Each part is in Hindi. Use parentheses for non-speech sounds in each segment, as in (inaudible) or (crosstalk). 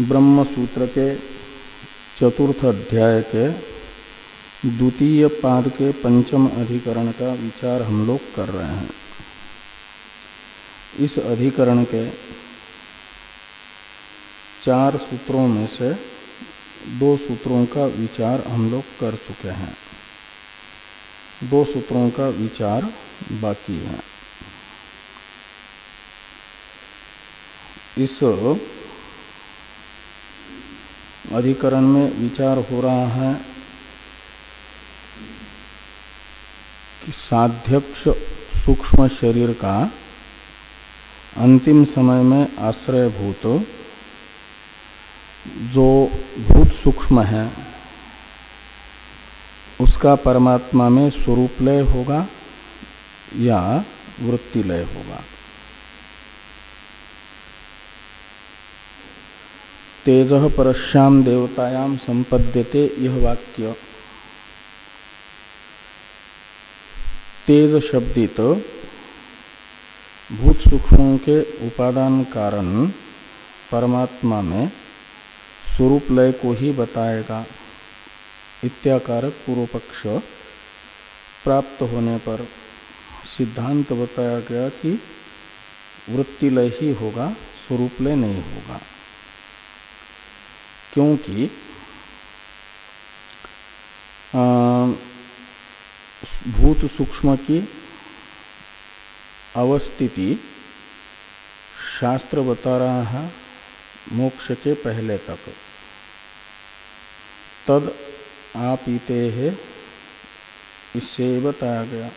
ब्रह्म सूत्र के चतुर्थ अध्याय के द्वितीय पाद के पंचम अधिकरण का विचार हम लोग कर रहे हैं। इस अधिकरण के चार सूत्रों में से दो सूत्रों का विचार हम लोग कर चुके हैं। दो सूत्रों का विचार बाकी है। इस अधिकरण में विचार हो रहा है कि साध्यक्ष सूक्ष्म शरीर का अंतिम समय में आश्रयभूत जो भूत सूक्ष्म है, उसका परमात्मा में स्वरूप लय होगा या वृत्ति लय होगा। तेज परश्याम देवतायाम संपद्यते यह वाक्य। तेज शब्दित भूत सूक्ष्मों के उपादान कारण परमात्मा में स्वरूप लय को ही बताएगा। इत्याकारक पूर्व पक्ष प्राप्त होने पर सिद्धांत बताया गया कि वृत्ति लय ही होगा, स्वरूप लय नहीं होगा। क्योंकि भूत सूक्ष्म की अवस्थिति शास्त्र बता रहा है, मोक्ष के पहले तक। तद आपीते है, इससे बताया गया।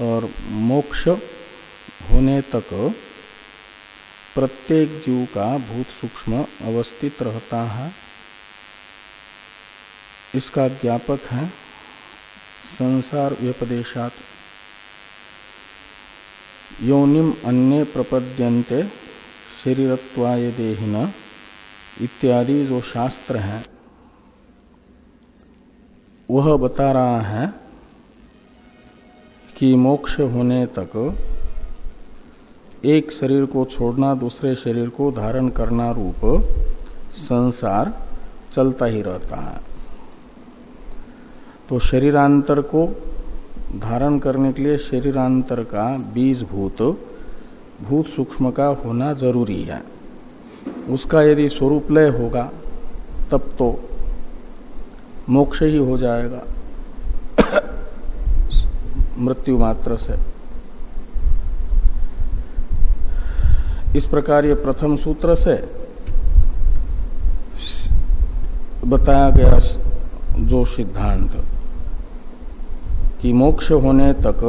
और मोक्ष होने तक प्रत्येक जीव का भूत सूक्ष्म अवस्थित रहता है। इसका ज्ञापक है संसार व्यपदेशात। योनिम अन्य प्रपद्यन्ते शरीरत्वाय देहिन इत्यादि जो शास्त्र हैं, वह बता रहा है कि मोक्ष होने तक एक शरीर को छोड़ना, दूसरे शरीर को धारण करना रूप संसार चलता ही रहता है। तो शरीरांतर को धारण करने के लिए शरीरांतर का बीज भूत भूत सूक्ष्म का होना ज़रूरी है। उसका यदि स्वरूप लय होगा, तब तो मोक्ष ही हो जाएगा। (coughs) मृत्यु मात्र से। इस प्रकार ये प्रथम सूत्र से बताया गया जो सिद्धांत कि मोक्ष होने तक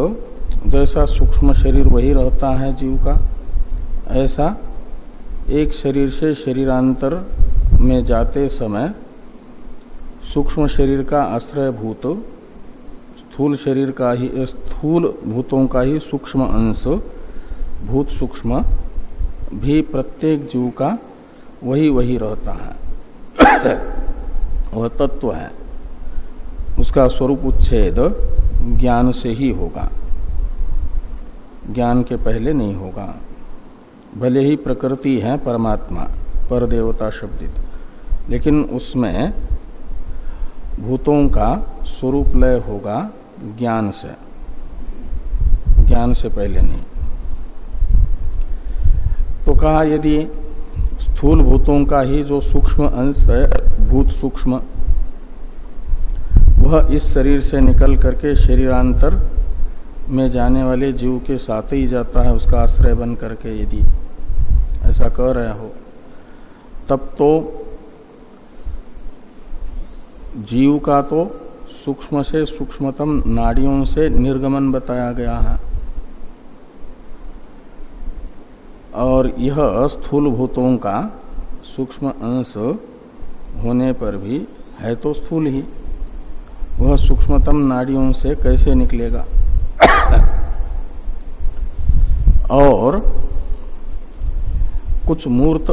जैसा सूक्ष्म शरीर वही रहता है जीव का, ऐसा एक शरीर से शरीरांतर में जाते समय सूक्ष्म शरीर का आश्रय भूत स्थूल शरीर का ही, स्थूल भूतों का ही सूक्ष्म अंश, भूत सूक्ष्म भी प्रत्येक जीव का वही वही रहता है। वह तत्व है। उसका स्वरूप उच्छेद ज्ञान से ही होगा। ज्ञान के पहले नहीं होगा। भले ही प्रकृति है परमात्मा पर देवता शब्दित, लेकिन उसमें भूतों का स्वरूप लय होगा ज्ञान से। ज्ञान से पहले नहीं। कहा, यदि स्थूल भूतों का ही जो सूक्ष्म अंश है, भूत सूक्ष्म, वह इस शरीर से निकल करके शरीरांतर में जाने वाले जीव के साथ ही जाता है, उसका आश्रय बन करके यदि ऐसा कह रहे हो, तब तो जीव का तो सूक्ष्म से सूक्ष्मतम नाड़ियों से निर्गमन बताया गया है। और यह स्थूल भूतों का सूक्ष्म अंश होने पर भी है तो स्थूल ही। वह सूक्ष्मतम नाड़ियों से कैसे निकलेगा? और कुछ मूर्त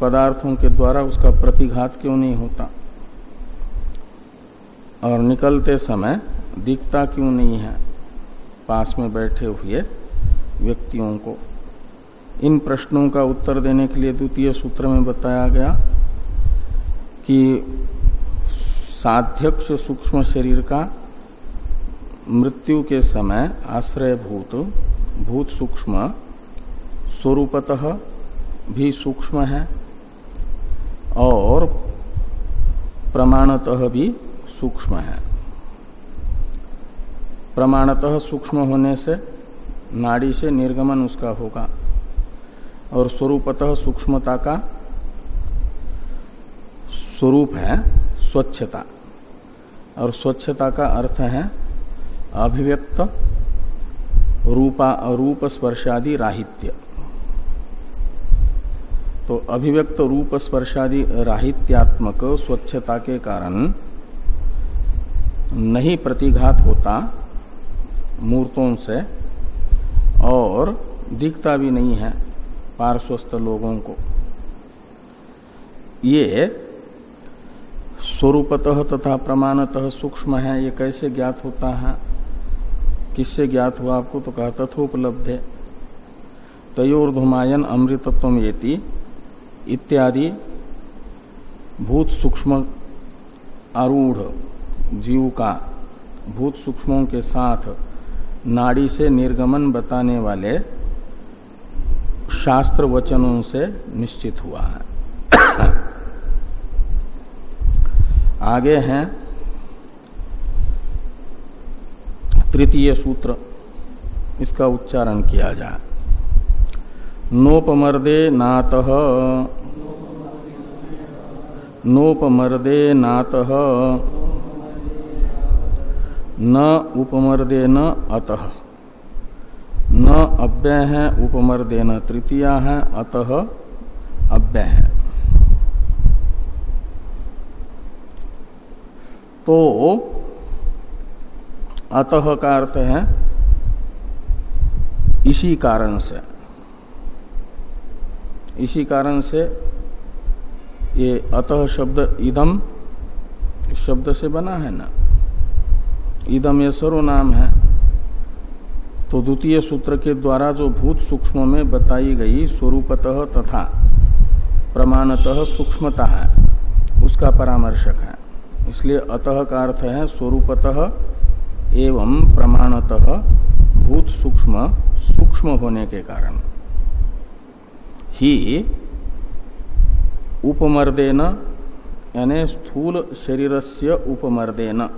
पदार्थों के द्वारा उसका प्रतिघात क्यों नहीं होता? और निकलते समय दिखता क्यों नहीं है? पास में बैठे हुए व्यक्तियों को इन प्रश्नों का उत्तर देने के लिए द्वितीय सूत्र में बताया गया कि साध्यक्ष सूक्ष्म शरीर का मृत्यु के समय आश्रय भूत भूत सूक्ष्म स्वरूपतः भी सूक्ष्म है और प्रमाणतः भी सूक्ष्म है। प्रमाणतः सूक्ष्म होने से नाड़ी से निर्गमन उसका होगा। और स्वरूपतः सूक्ष्मता का स्वरूप है स्वच्छता। और स्वच्छता का अर्थ है अभिव्यक्त, रूपा रूप स्पर्शादि राहित्य। तो अभिव्यक्त, रूप स्पर्शादि राहित्यात्मक स्वच्छता के कारण नहीं प्रतिघात होता मूर्तों से और दिखता भी नहीं है। पार्श्वस्थ लोगों को। ये स्वरूपतः तथा प्रमाणतः सूक्ष्म है, ये कैसे ज्ञात होता है? किससे ज्ञात हुआ आपको? तो कहा, तथोपलब्ध है। तयोर्धुमायन अमृतत्व ये इत्यादि भूत सूक्ष्म आरूढ़ जीव का भूत सूक्ष्मों के साथ नाड़ी से निर्गमन बताने वाले शास्त्र वचनों से निश्चित हुआ है। (coughs) आगे हैं तृतीय सूत्र, इसका उच्चारण किया जाए। नोपमर्दे नात। नोपमर्दे नात। न उपमर्दे न अतः। न अव्यय है उपमर्दे न तृतीया है, अतः अव्यय है। तो अतः का अर्थ है, इसी कारण से। इसी कारण से ये अतः शब्द इदम, शब्द से बना है ना? इदम ये सर्वनाम है। तो द्वितीय सूत्र के द्वारा जो भूत सूक्ष्म में बताई गई स्वरूपतः तथा प्रमाणतः सूक्ष्मता है, उसका परामर्शक है। इसलिए अतः का अर्थ है स्वरूपतः एवं प्रमाणतः भूत सूक्ष्म सूक्ष्म होने के कारण। ही उपमर्देन, यानी स्थूल शरीरस्य उपमर्देन।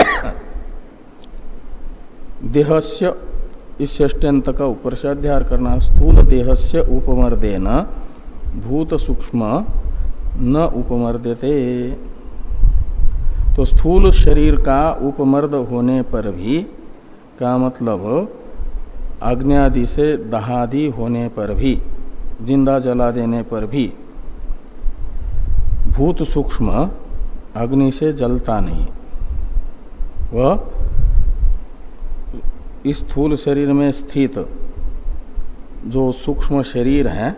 (coughs) देहस्य इस ष्ट्यंत का ऊपर से अध्यार करना स्थूल देहस्य उपमर्देन, भूत सूक्ष्म न उपमर्दते। तो स्थूल शरीर का उपमर्द होने पर भी का मतलब अग्नि से दहादि होने पर भी, ज़िंदा जला देने पर भी, भूत सूक्ष्म अग्नि से जलता नहीं। वह इस स्थूल शरीर में स्थित जो सूक्ष्म शरीर है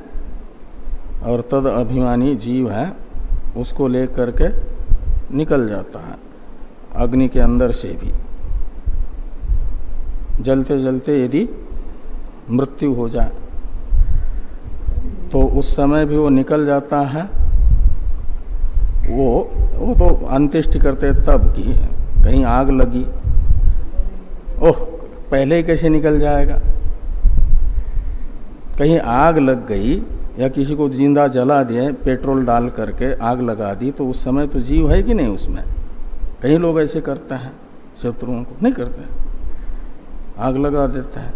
और तद अभिमानी जीव है, उसको लेकर के निकल जाता है अग्नि के अंदर से भी। जलते जलते यदि मृत्यु हो जाए तो उस समय भी वो निकल जाता है। वो वो तो अंत्येष्टि करते तब की कहीं आग लगी। ओह पहले ही कैसे निकल जाएगा? कहीं आग लग गई या किसी को ज़िंदा जला दिए, पेट्रोल डाल करके आग लगा दी तो उस समय तो जीव है कि नहीं उसमें? कई लोग ऐसे करते हैं, शत्रुओं को। नहीं करते। आग लगा देते हैं।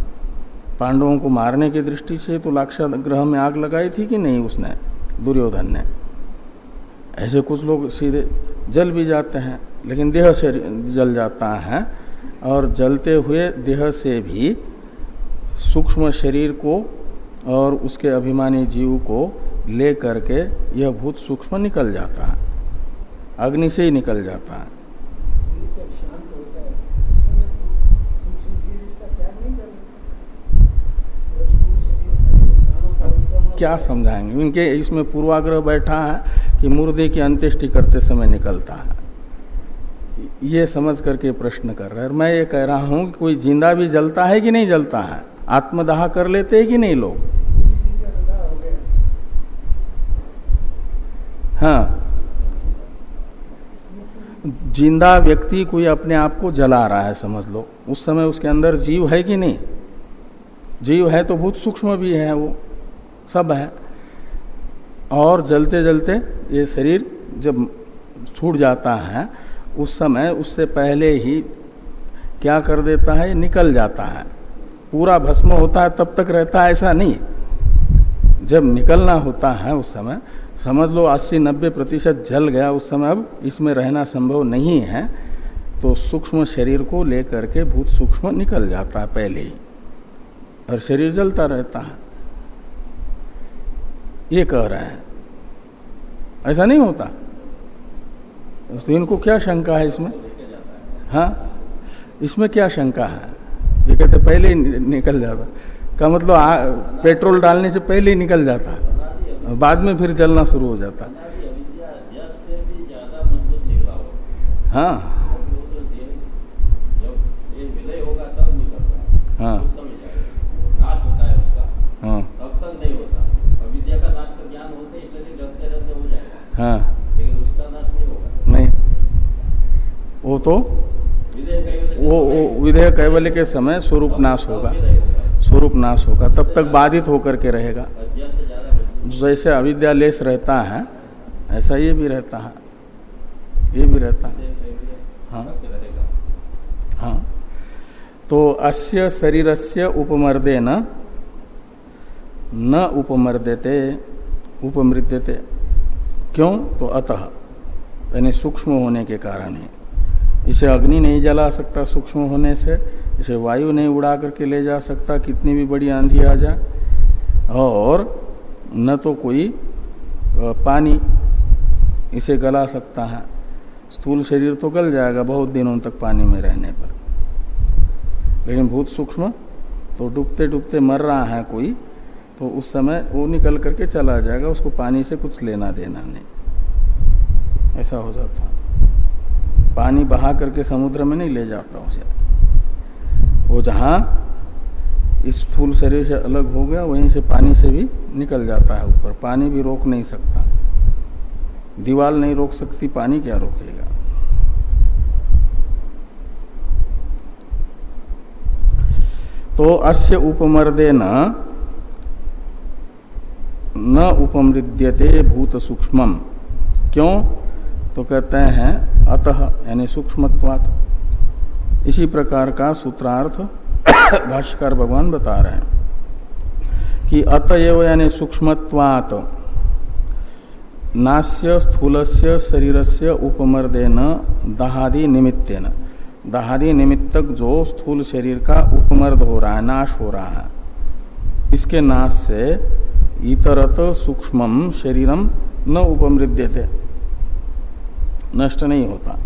पांडवों को मारने की दृष्टि से तो लाक्षा ग्रह में आग लगाई थी कि नहीं उसने? दुर्योधन ने। ऐसे कुछ लोग सीधे जल भी जाते हैं, लेकिन देह से जल जाता है और जलते हुए देह से भी सूक्ष्म शरीर को और उसके अभिमानी जीव को ले करके यह भूत सूक्ष्म निकल जाता है। अग्नि से ही निकल जाता है। क्या समझाएँगे? इनके इसमें पूर्वाग्रह बैठा है कि मुर्दे की अंत्येष्टि करते समय निकलता है। ये समझ करके प्रश्न कर रहा है और मैं ये कह रहा हूँ कि कोई ज़िंदा भी जलता है कि नहीं जलता है? आत्मदाह कर लेते हैं कि नहीं लोग? हाँ। ज़िंदा व्यक्ति कोई अपने आप को जला रहा है, समझ लो। उस समय उसके अंदर जीव है कि नहीं? जीव है तो बहुत सूक्ष्म भी है वो, सब है। और जलते जलते ये शरीर जब छूट जाता है उस समय उससे पहले ही क्या कर देता है? निकल जाता है। पूरा भस्म होता है, तब तक रहता है, ऐसा नहीं। जब निकलना होता है उस समय, समझ लो 80-90 प्रतिशत जल गया उस समय, अब इसमें रहना संभव नहीं है तो सूक्ष्म शरीर को लेकर के भूत सूक्ष्म निकल जाता है पहले ही। और शरीर जलता रहता है। ये कह रहे हैं। ऐसा नहीं होता? तो इनको क्या शंका है इसमें? हाँ? इसमें क्या शंका है? ये कहते पहले ही निकल जाता। का मतलब आ, पेट्रोल डालने से पहले ही निकल जाता। बाद में फिर जलना शुरू हो जाता। हाँ। हाँ। हाँ। हाँ नहीं वो तो वो, विधेय कैवल्य के समय स्वरूप नाश होगा। स्वरूप नाश होगा। तब तक बाधित होकर के रहेगा। जैसे अविद्यालेश रहता है ऐसा ये भी रहता है। ये भी रहता है। हाँ। हाँ। तो अस्य शरीरस्य उपमर्दे न न उपमर्दते उपमृद्यते। क्यों? तो अतः यानी सूक्ष्म होने के कारण है। इसे अग्नि नहीं जला सकता सूक्ष्म होने से, इसे वायु नहीं उड़ा करके ले जा सकता, कितनी भी बड़ी आंधी आ जाए। और न तो कोई पानी इसे गला सकता है। स्थूल शरीर तो गल जाएगा बहुत दिनों तक पानी में रहने पर। लेकिन भूत सूक्ष्म तो डूबते डूबते मर रहा है कोई तो उस समय वो निकल करके चला जाएगा, उसको पानी से कुछ लेना देना नहीं। ऐसा हो जाता पानी बहा करके समुद्र में नहीं ले जाता उसे। वो जहाँ इस फूल शरीर से अलग हो गया, वहीं से पानी से भी निकल जाता है ऊपर। पानी भी रोक नहीं सकता। दीवाल नहीं रोक सकती, पानी क्या रोकेगा? तो अस्य उपमर्दे न न उपमृद्यते भूत सूक्ष्म क्यों? तो कहते हैं, अतः यानी सूक्ष्मत्वात। इसी प्रकार का सूत्रार्थ (coughs) भाष्कर भगवान बता रहे हैं कि अतएव यानी सूक्ष्मत्वात नास्य स्थूलस्य शरीरस्य उपमर्देन दहादि निमित्तेन। दहादि निमित्तक जो स्थूल शरीर का उपमर्द हो रहा है, नाश हो रहा है, इसके नाश से इतरत सूक्ष्म शरीरम न उपमृद्यते। नष्ट नहीं होता।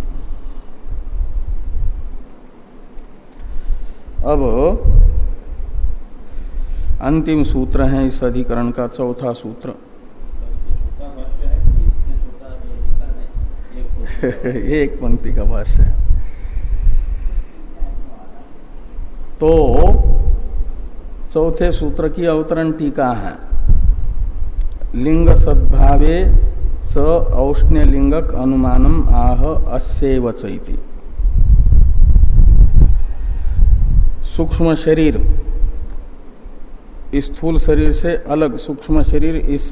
अब अंतिम सूत्र है इस अधिकरण का, चौथा सूत्र। (laughs) एक पंक्ति का भाष्य है। तो चौथे सूत्र की अवतरण टीका है। लिंग सद्भावे स औष्ण्यलिंगक अनुमानम आह अस्व चैती सूक्ष्म शरीर। स्थूल शरीर से अलग सूक्ष्म शरीर इस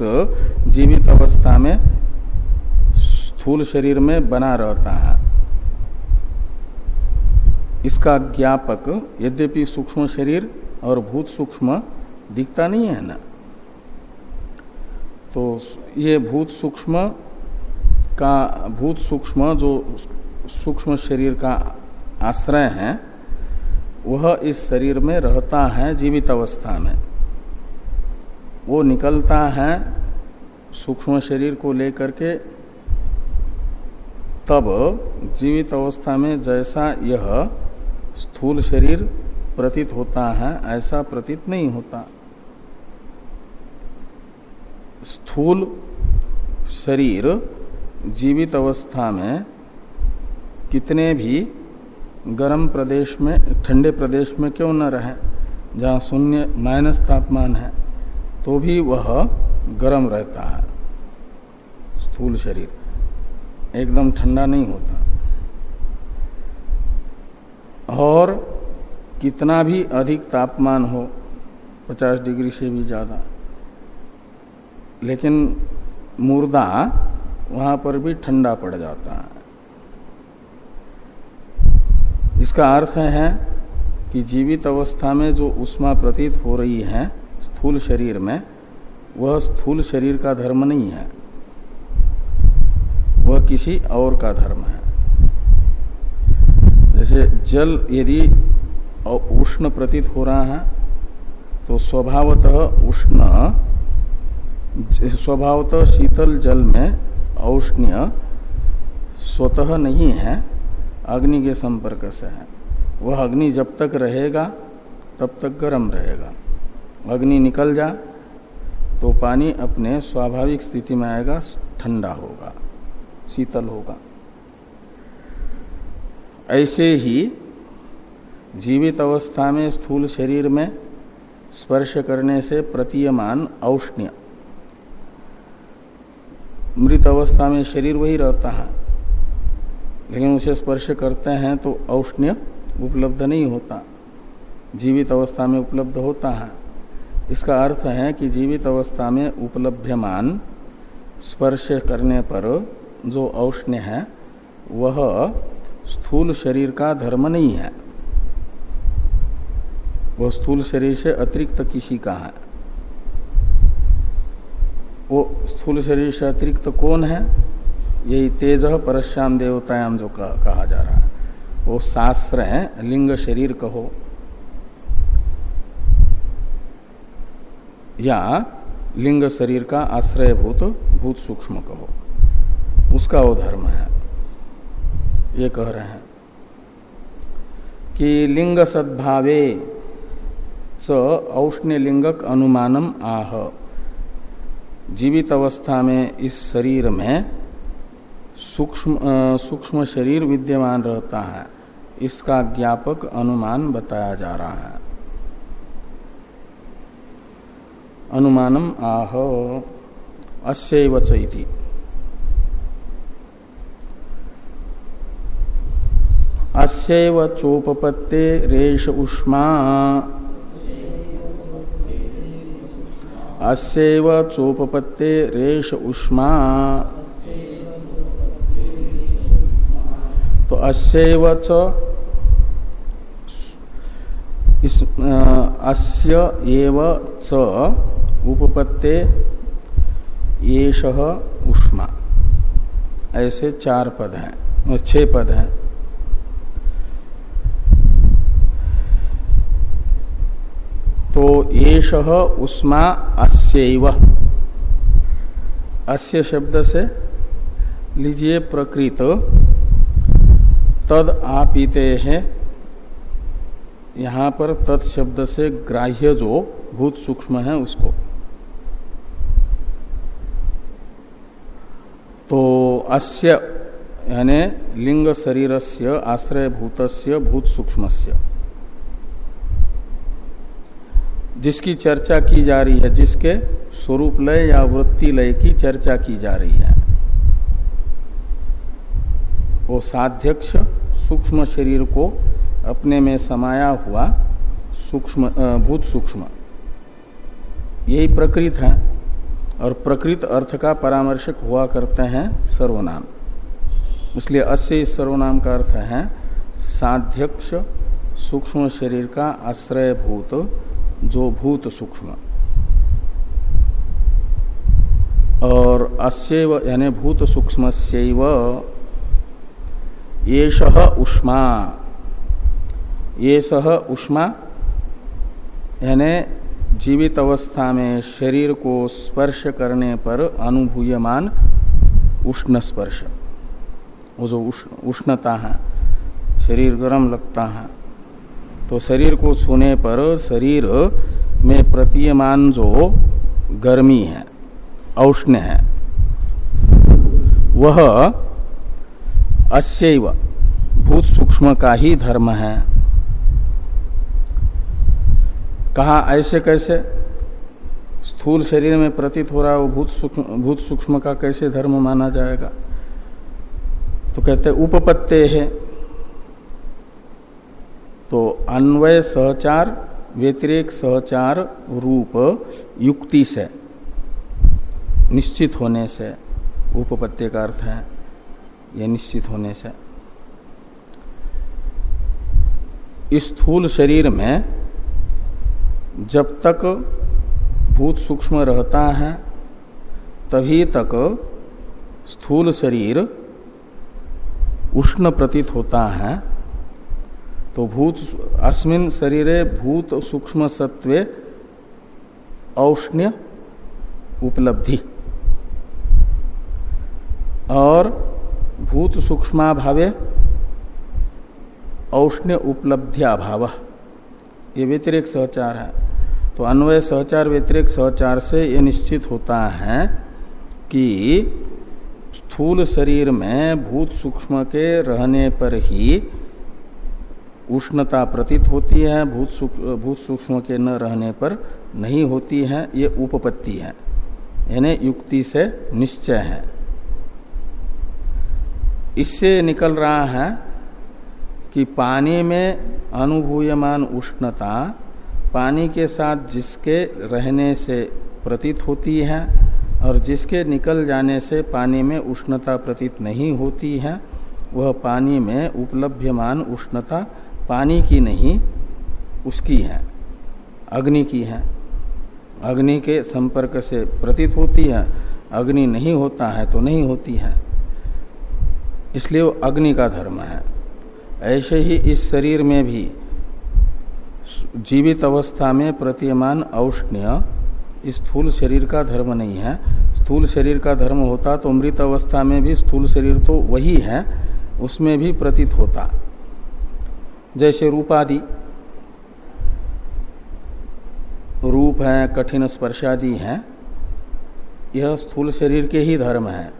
जीवित अवस्था में स्थूल शरीर में बना रहता है। इसका ज्ञापक यद्यपि सूक्ष्म शरीर और भूत सूक्ष्म दिखता नहीं है ना। तो ये भूत सूक्ष्म का, भूत सूक्ष्म जो सूक्ष्म शरीर का आश्रय है, वह इस शरीर में रहता है जीवित अवस्था में। वो निकलता है सूक्ष्म शरीर को लेकर के, तब जीवित अवस्था में जैसा यह स्थूल शरीर प्रतीत होता है, ऐसा प्रतीत नहीं होता। स्थूल शरीर जीवित अवस्था में कितने भी गर्म प्रदेश में, ठंडे प्रदेश में क्यों न रहे, जहाँ शून्य माइनस तापमान है तो भी वह गर्म रहता है। स्थूल शरीर एकदम ठंडा नहीं होता। और कितना भी अधिक तापमान हो 50 डिग्री से भी ज़्यादा लेकिन मुर्दा वहाँ पर भी ठंडा पड़ जाता है। इसका अर्थ है कि जीवित अवस्था में जो उष्मा प्रतीत हो रही है स्थूल शरीर में, वह स्थूल शरीर का धर्म नहीं है। वह किसी और का धर्म है। जैसे जल यदि उष्ण प्रतीत हो रहा है तो स्वभावतः उष्ण स्वभावतः शीतल जल में औष्ण्य स्वतः नहीं है, अग्नि के संपर्क से है। वह अग्नि जब तक रहेगा, तब तक गर्म रहेगा। अग्नि निकल जा तो पानी अपने स्वाभाविक स्थिति में आएगा, ठंडा होगा, शीतल होगा। ऐसे ही जीवित अवस्था में स्थूल शरीर में स्पर्श करने से प्रतीयमान औष्ण्य मृत अवस्था में शरीर वही रहता है। लेकिन उसे स्पर्श करते हैं तो औष्ण्य उपलब्ध नहीं होता। जीवित अवस्था में उपलब्ध होता है। इसका अर्थ है कि जीवित अवस्था में उपलभ्यमान स्पर्श करने पर जो औष्ण्य है, वह स्थूल शरीर का धर्म नहीं है। वह स्थूल शरीर से अतिरिक्त किसी का है। वो स्थूल शरीर से अतिरिक्त कौन है? यही तेज परश्याम देवतायाम जो कहा जा रहा है। वो शास्त्र है, लिंग शरीर कहो। या लिंग शरीर का आश्रयभूत, भूत सूक्ष्म कहो। उसका वो धर्म है। ये कह रहे हैं कि लिंग सद्भावे च औष्ण्य लिंगक अनुमानम आह। जीवित अवस्था में इस शरीर में सूक्ष्म सूक्ष्म शरीर विद्यमान रहता है। इसका ज्ञापक अनुमान बताया जा रहा है। अनुमानम आह अस्व अस्व चोपपत्ते रेश उष्मा अस्व चोपपत्ते रेश उष्मा। तो अस्व च इस अस्य च उपपत्ते येष उष्मा। ऐसे चार पद हैं, छह पद हैं। तो येष उष्मा अस्यव। अस्य शब्द से लीजिए प्रकृत। तद आपीते हैं। यहाँ पर तत्शब्द से ग्राह्य जो भूत सूक्ष्म है उसको। तो अस्य यानी लिंग शरीरस्य आश्रय भूतस्य भूत सूक्ष्मस्य। जिसकी चर्चा की जा रही है, जिसके स्वरूप लय या वृत्ति लय की चर्चा की जा रही है। वो साध्यक्ष सूक्ष्म शरीर को अपने में समाया हुआ सूक्ष्म भूत सूक्ष्म। यही प्रकृत है और प्रकृत अर्थ का परामर्शक हुआ करते हैं सर्वनाम। इसलिए अस्य इस सर्वनाम का अर्थ है साध्यक्ष सूक्ष्म शरीर का आश्रय भूत जो भूत सूक्ष्म। और अस्व यानी भूत सूक्ष्म उष्मा। ये सह उष्मा, यानी जीवित अवस्था में शरीर को स्पर्श करने पर अनुभूयमान उष्ण स्पर्श वो जो उष्णता है, शरीर गर्म लगता है तो शरीर को छूने पर शरीर में प्रतीयमान जो गर्मी है औष्ण है, वह अस्व भूत सूक्ष्म का ही धर्म है। कहा, ऐसे कैसे? स्थूल शरीर में प्रतीत हो रहा है वो भूत सूक्ष्म भूत सूक्ष्म का कैसे धर्म माना जाएगा? तो कहते, उपपत्ते है। तो अन्वय सहचार, व्यतिरेक सहचार रूप युक्ति से, निश्चित होने से, उपपत्ति का अर्थ है यह निश्चित होने से। इस स्थूल शरीर में जब तक भूत सूक्ष्म रहता है, तभी तक स्थूल शरीर उष्ण प्रतीत होता है तो भूत, अस्मिन शरीरे भूत सूक्ष्म सत्वे औष्ण्य उपलब्धि। और भूत सूक्ष्माभावे औष्ण्य उपलब्धियाभाव। ये व्यतिरिक सहचार है। तो अन्वय सहचार, व्यतिरिक सहचार से ये निश्चित होता है कि स्थूल शरीर में भूत सूक्ष्म के रहने पर ही उष्णता प्रतीत होती है, भूत भूत सूक्ष्म के न रहने पर नहीं होती है, ये उपपत्ति है। यानी युक्ति से निश्चय है। इससे निकल रहा है कि पानी में अनुभूयमान उष्णता पानी के साथ जिसके रहने से प्रतीत होती है और जिसके निकल जाने से पानी में उष्णता प्रतीत नहीं होती है, वह पानी में उपलब्धमान उष्णता पानी की नहीं, उसकी है। अग्नि की है। अग्नि के संपर्क से प्रतीत होती है। अग्नि नहीं होता है तो नहीं होती है। इसलिए वो अग्नि का धर्म है। ऐसे ही इस शरीर में भी जीवित अवस्था में प्रतीयमान औष्ण्य स्थूल शरीर का धर्म नहीं है। स्थूल शरीर का धर्म होता तो मृत अवस्था में भी स्थूल शरीर तो वही है, उसमें भी प्रतीत होता। जैसे रूपादि। रूप हैं, कठिन स्पर्शादि हैं। यह स्थूल शरीर के ही धर्म है।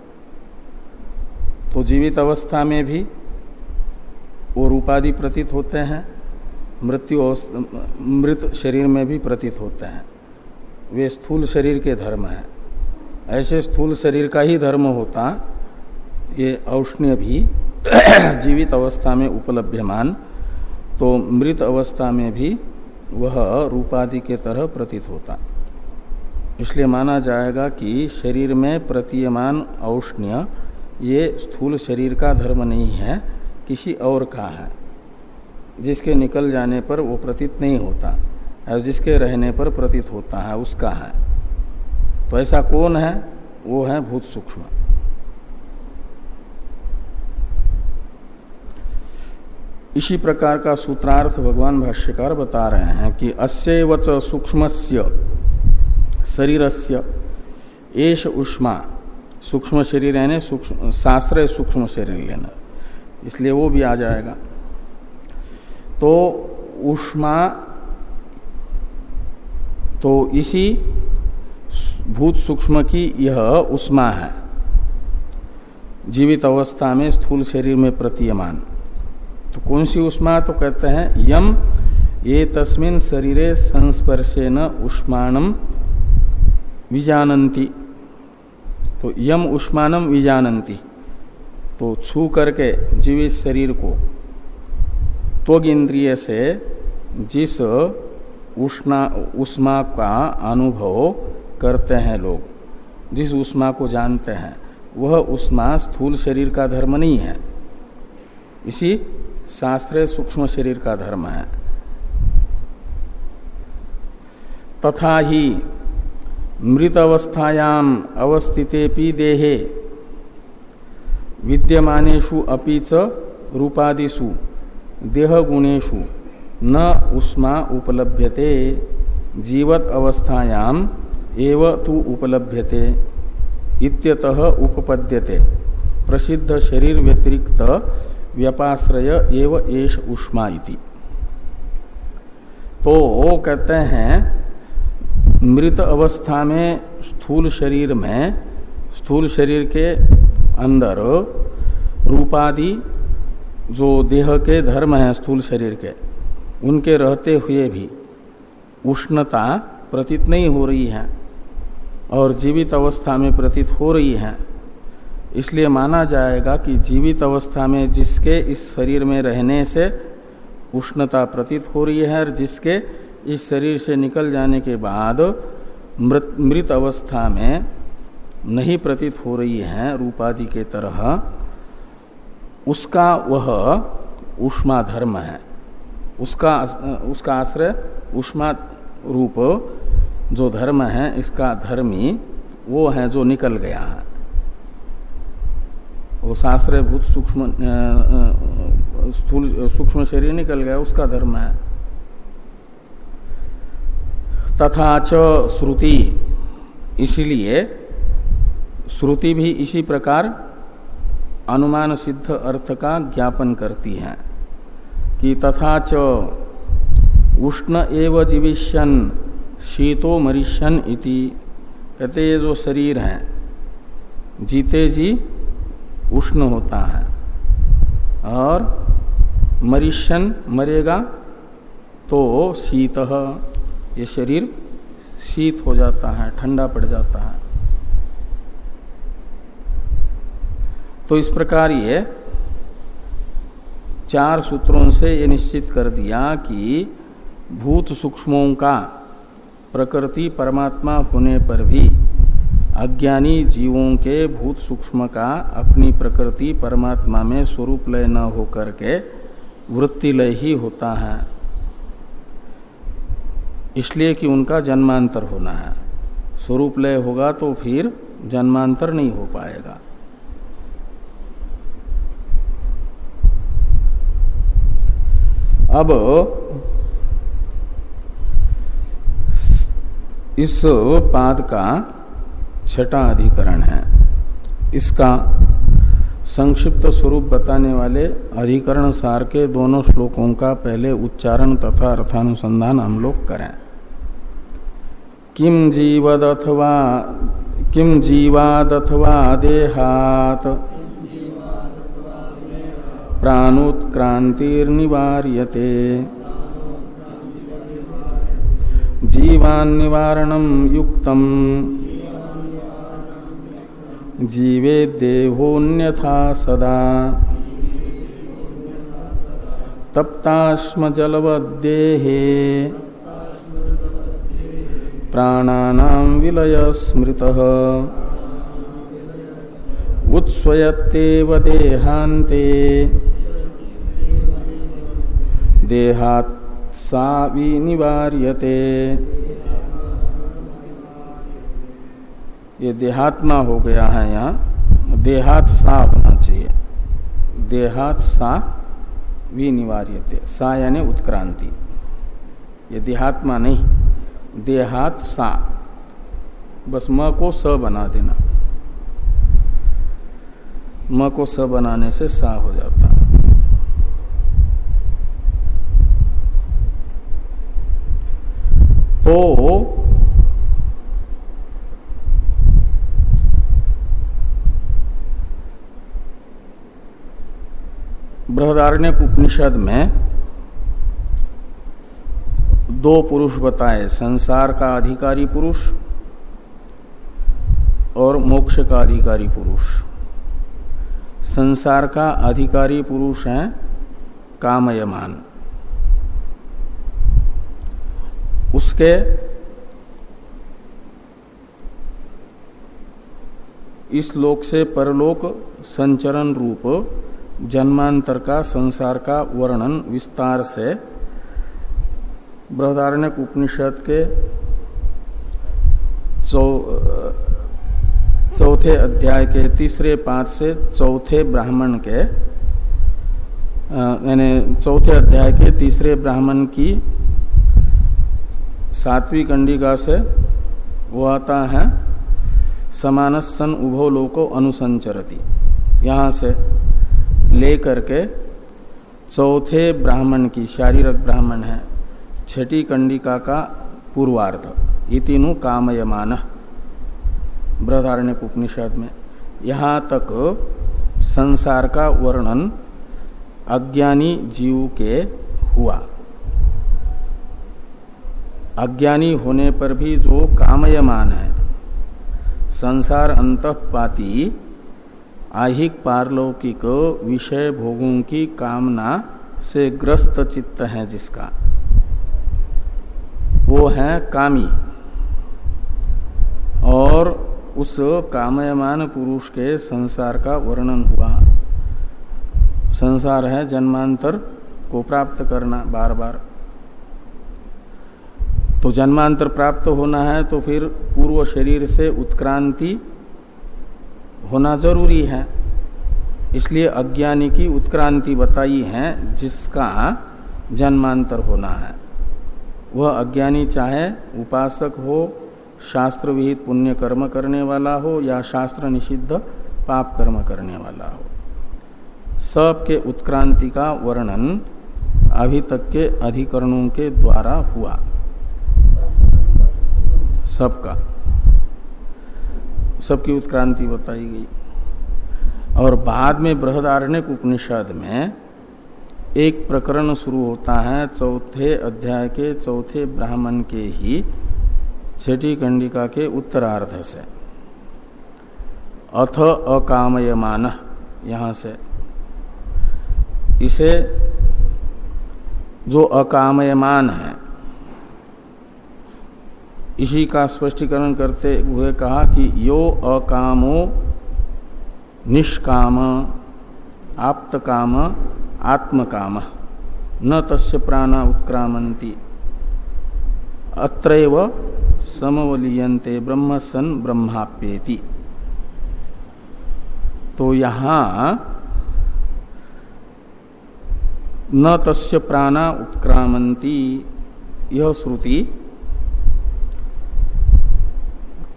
तो जीवित अवस्था में भी वो रूपादि प्रतीत होते हैं, मृत्यु मृत शरीर में भी प्रतीत होते हैं। वे स्थूल शरीर के धर्म हैं। ऐसे स्थूल शरीर का ही धर्म होता, ये औष्ण्य भी (clears throat) जीवित अवस्था में उपलब्धमान तो मृत अवस्था में भी वह रूपादि के तरह प्रतीत होता। इसलिए माना जाएगा कि शरीर में प्रतीयमान औष्ण्य, ये स्थूल शरीर का धर्म नहीं है, किसी और का है। जिसके निकल जाने पर वो प्रतीत नहीं होता, और जिसके रहने पर प्रतीत होता है, उसका है। तो ऐसा कौन है? वो है भूत सूक्ष्म। इसी प्रकार का सूत्रार्थ भगवान भाष्यकार बता रहे हैं कि अस्वच सूक्ष्म शरीरस्य एश उष्मा, सूक्ष्म शरीर यानी सूक्ष्म शास्त्र सूक्ष्म शरीर लेना। इसलिए वो भी आ जाएगा। तो उष्मा तो इसी भूत सूक्ष्म की यह उष्मा है। जीवित अवस्था में स्थूल शरीर में प्रतीयमान। तो कौन सी उष्मा? तो कहते हैं, यम, ये तस्मिन शरीरे संस्पर्शे न उष्माणम विजानंती तो यम उष्मानम विजानंती तो छू करके जीवित शरीर को त्वग इंद्रिय से जिस उष्णा उष्मा का अनुभव करते हैं लोग, जिस उष्मा को जानते हैं, वह उष्मा स्थूल शरीर का धर्म नहीं है। इसी शास्त्र सूक्ष्म शरीर का धर्म है। तथा ही मृत अवस्थायाम अवस्थिते देहे विद्यमानेशु अपि च रूपादिषु देह गुणेशु न उष्मा उपलभ्यते, जीवत अवस्थायाम एव तु उपलभ्यते, इत्यतः उपपद्यते। प्रसिद्ध शरीर व्यतिरिक्त व्यपाश्रय एव एष उष्मा इति। तो वो कहते हैं, मृत अवस्था में स्थूल शरीर में, स्थूल शरीर के अंदर रूपादि जो देह के धर्म है, स्थूल शरीर के, उनके रहते हुए भी उष्णता प्रतीत नहीं हो रही है और जीवित अवस्था में प्रतीत हो रही है। इसलिए माना जाएगा कि जीवित अवस्था में जिसके इस शरीर में रहने से उष्णता प्रतीत हो रही है और जिसके इस शरीर से निकल जाने के बाद मृत मृत अवस्था में नहीं प्रतीत हो रही है रूपादि के तरह, उसका वह उष्मा धर्म है। उसका उसका आश्रय उष्मा रूप जो धर्म है, इसका धर्मी वो है जो निकल गया है। वो शास्त्र भूत सूक्ष्म स्थूल, सूक्ष्म शरीर निकल गया, उसका धर्म है। तथा च श्रुति। इसीलिए श्रुति भी इसी प्रकार अनुमान सिद्ध अर्थ का ज्ञापन करती है कि तथा च उष्ण एव जीविष्यन, शीतो मरिष्यन इति। कहते ये जो शरीर हैं, जीते जी उष्ण होता है। और मरीशन मरेगा तो शीत ये शरीर शीत हो जाता है, ठंडा पड़ जाता है। तो इस प्रकार ये चार सूत्रों से ये निश्चित कर दिया कि भूत सूक्ष्मों का प्रकृति परमात्मा होने पर भी अज्ञानी जीवों के भूत सूक्ष्म का अपनी प्रकृति परमात्मा में स्वरूप लय न होकर के वृत्ति लय ही होता है। इसलिए कि उनका जन्मांतर होना है। स्वरूप लय होगा तो फिर जन्मांतर नहीं हो पाएगा। अब इस पाद का छठा अधिकरण है। इसका संक्षिप्त स्वरूप बताने वाले अधिकरण सार के दोनों श्लोकों का पहले उच्चारण तथा अर्थानुसंधान हम लोग करें। किम जीवद अथवा किम जीवाद अथवा देहात प्राणोत्क्रांतिर्निवार्यते जीवान्निवारणं युक्तम्। जीवे देहोन्यथा सदा। तप्ताश्म जलवदेहे प्राणानां विलय स्मृतः। उत्स्वयत्तेव देहान्ते। देहात् सा विनिवार्यते। ये देहात्मा हो गया है यहाँ, देहात सा होना चाहिए। देहात सा विनिवार्यते। सा यानी उत्क्रांति। ये देहात्मा नहीं, देहात सा। बस म को स बना देना। म को स बनाने से सा हो जाता। तो बृहदारण्य उपनिषद में दो पुरुष बताए, संसार का अधिकारी पुरुष और मोक्ष का अधिकारी पुरुष। संसार का अधिकारी पुरुष है कामयमान। उसके इस लोक से परलोक संचरण रूप जन्मांतर का संसार का वर्णन विस्तार से बृहदारण्य उपनिषद के चौ, चौथे अध्याय के तीसरे पाद से चौथे ब्राह्मण के यानी चौथे अध्याय के तीसरे ब्राह्मण की सातवीं कंडिका से वो आता है समान सन उभो लोको अनुसंचरती। यहाँ से लेकर के चौथे ब्राह्मण की, शारीरक ब्राह्मण है, छठी कंडिका का पूर्वार्ध। ये तीनों कामयमान। बृहदारण्य उपनिषद में, यहाँ तक संसार का वर्णन अज्ञानी जीव के हुआ। अज्ञानी होने पर भी जो कामयमान है, संसार अंतपाती आहिक पारलौकिक विषय भोगों की कामना से ग्रस्त चित्त है जिसका। वो है कामी। और उस कामयमान पुरुष के संसार का वर्णन हुआ। संसार है जन्मांतर को प्राप्त करना बार बार तो जन्मांतर प्राप्त होना है तो फिर पूर्व शरीर से उत्क्रांति होना ज़रूरी है। इसलिए अज्ञानी की उत्क्रांति बताई है, जिसका जन्मांतर होना है। वह अज्ञानी चाहे उपासक हो शास्त्र विहित पुण्य कर्म करने वाला हो, या शास्त्र निषिद्ध पाप कर्म करने वाला हो। सब के उत्क्रांति का वर्णन अभी तक के अधिकरणों के द्वारा हुआ। सबका। सबकी उत्क्रांति बताई गई। और बाद में बृहदारण्य उपनिषद में एक प्रकरण शुरू होता है, चौथे अध्याय के, चौथे ब्राह्मण के ही छठी कंडिका के उत्तरार्ध से। अथ अकामयमान, यहाँ से। इसे जो अकामयमान है इसी का स्पष्टीकरण करते हुए कहा कि यो अकामो निष्काम आप्त काम आत्मकाम, न तस्य प्राणा उत्क्रामंती अत्रैव समवलीयते ब्रह्म सन ब्रह्माप्येति। तो यहाँ न तस्य प्राणा उत्क्रामंती यह श्रुति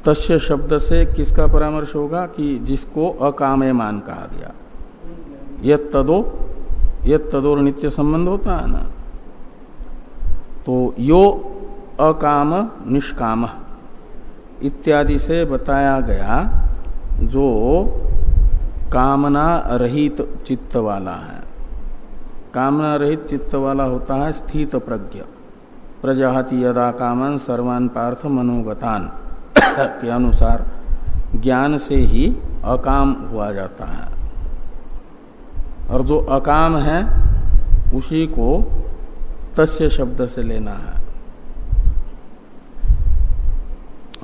तस्य शब्द से किसका परामर्श होगा कि जिसको अकामयमान कहा गया? यद तदो यद तदोर नित्य संबंध होता है ना? तो यो अकाम निष्काम इत्यादि से बताया गया जो कामना रहित चित्त वाला है। कामना रहित चित्त वाला होता है स्थित प्रज्ञ। प्रजाति यदा कामन सर्वान पार्थ मनोगतान। (coughs) के अनुसार ज्ञान से ही अकाम हुआ जाता है। और जो अकाम है, उसी को तस्य शब्द से लेना है।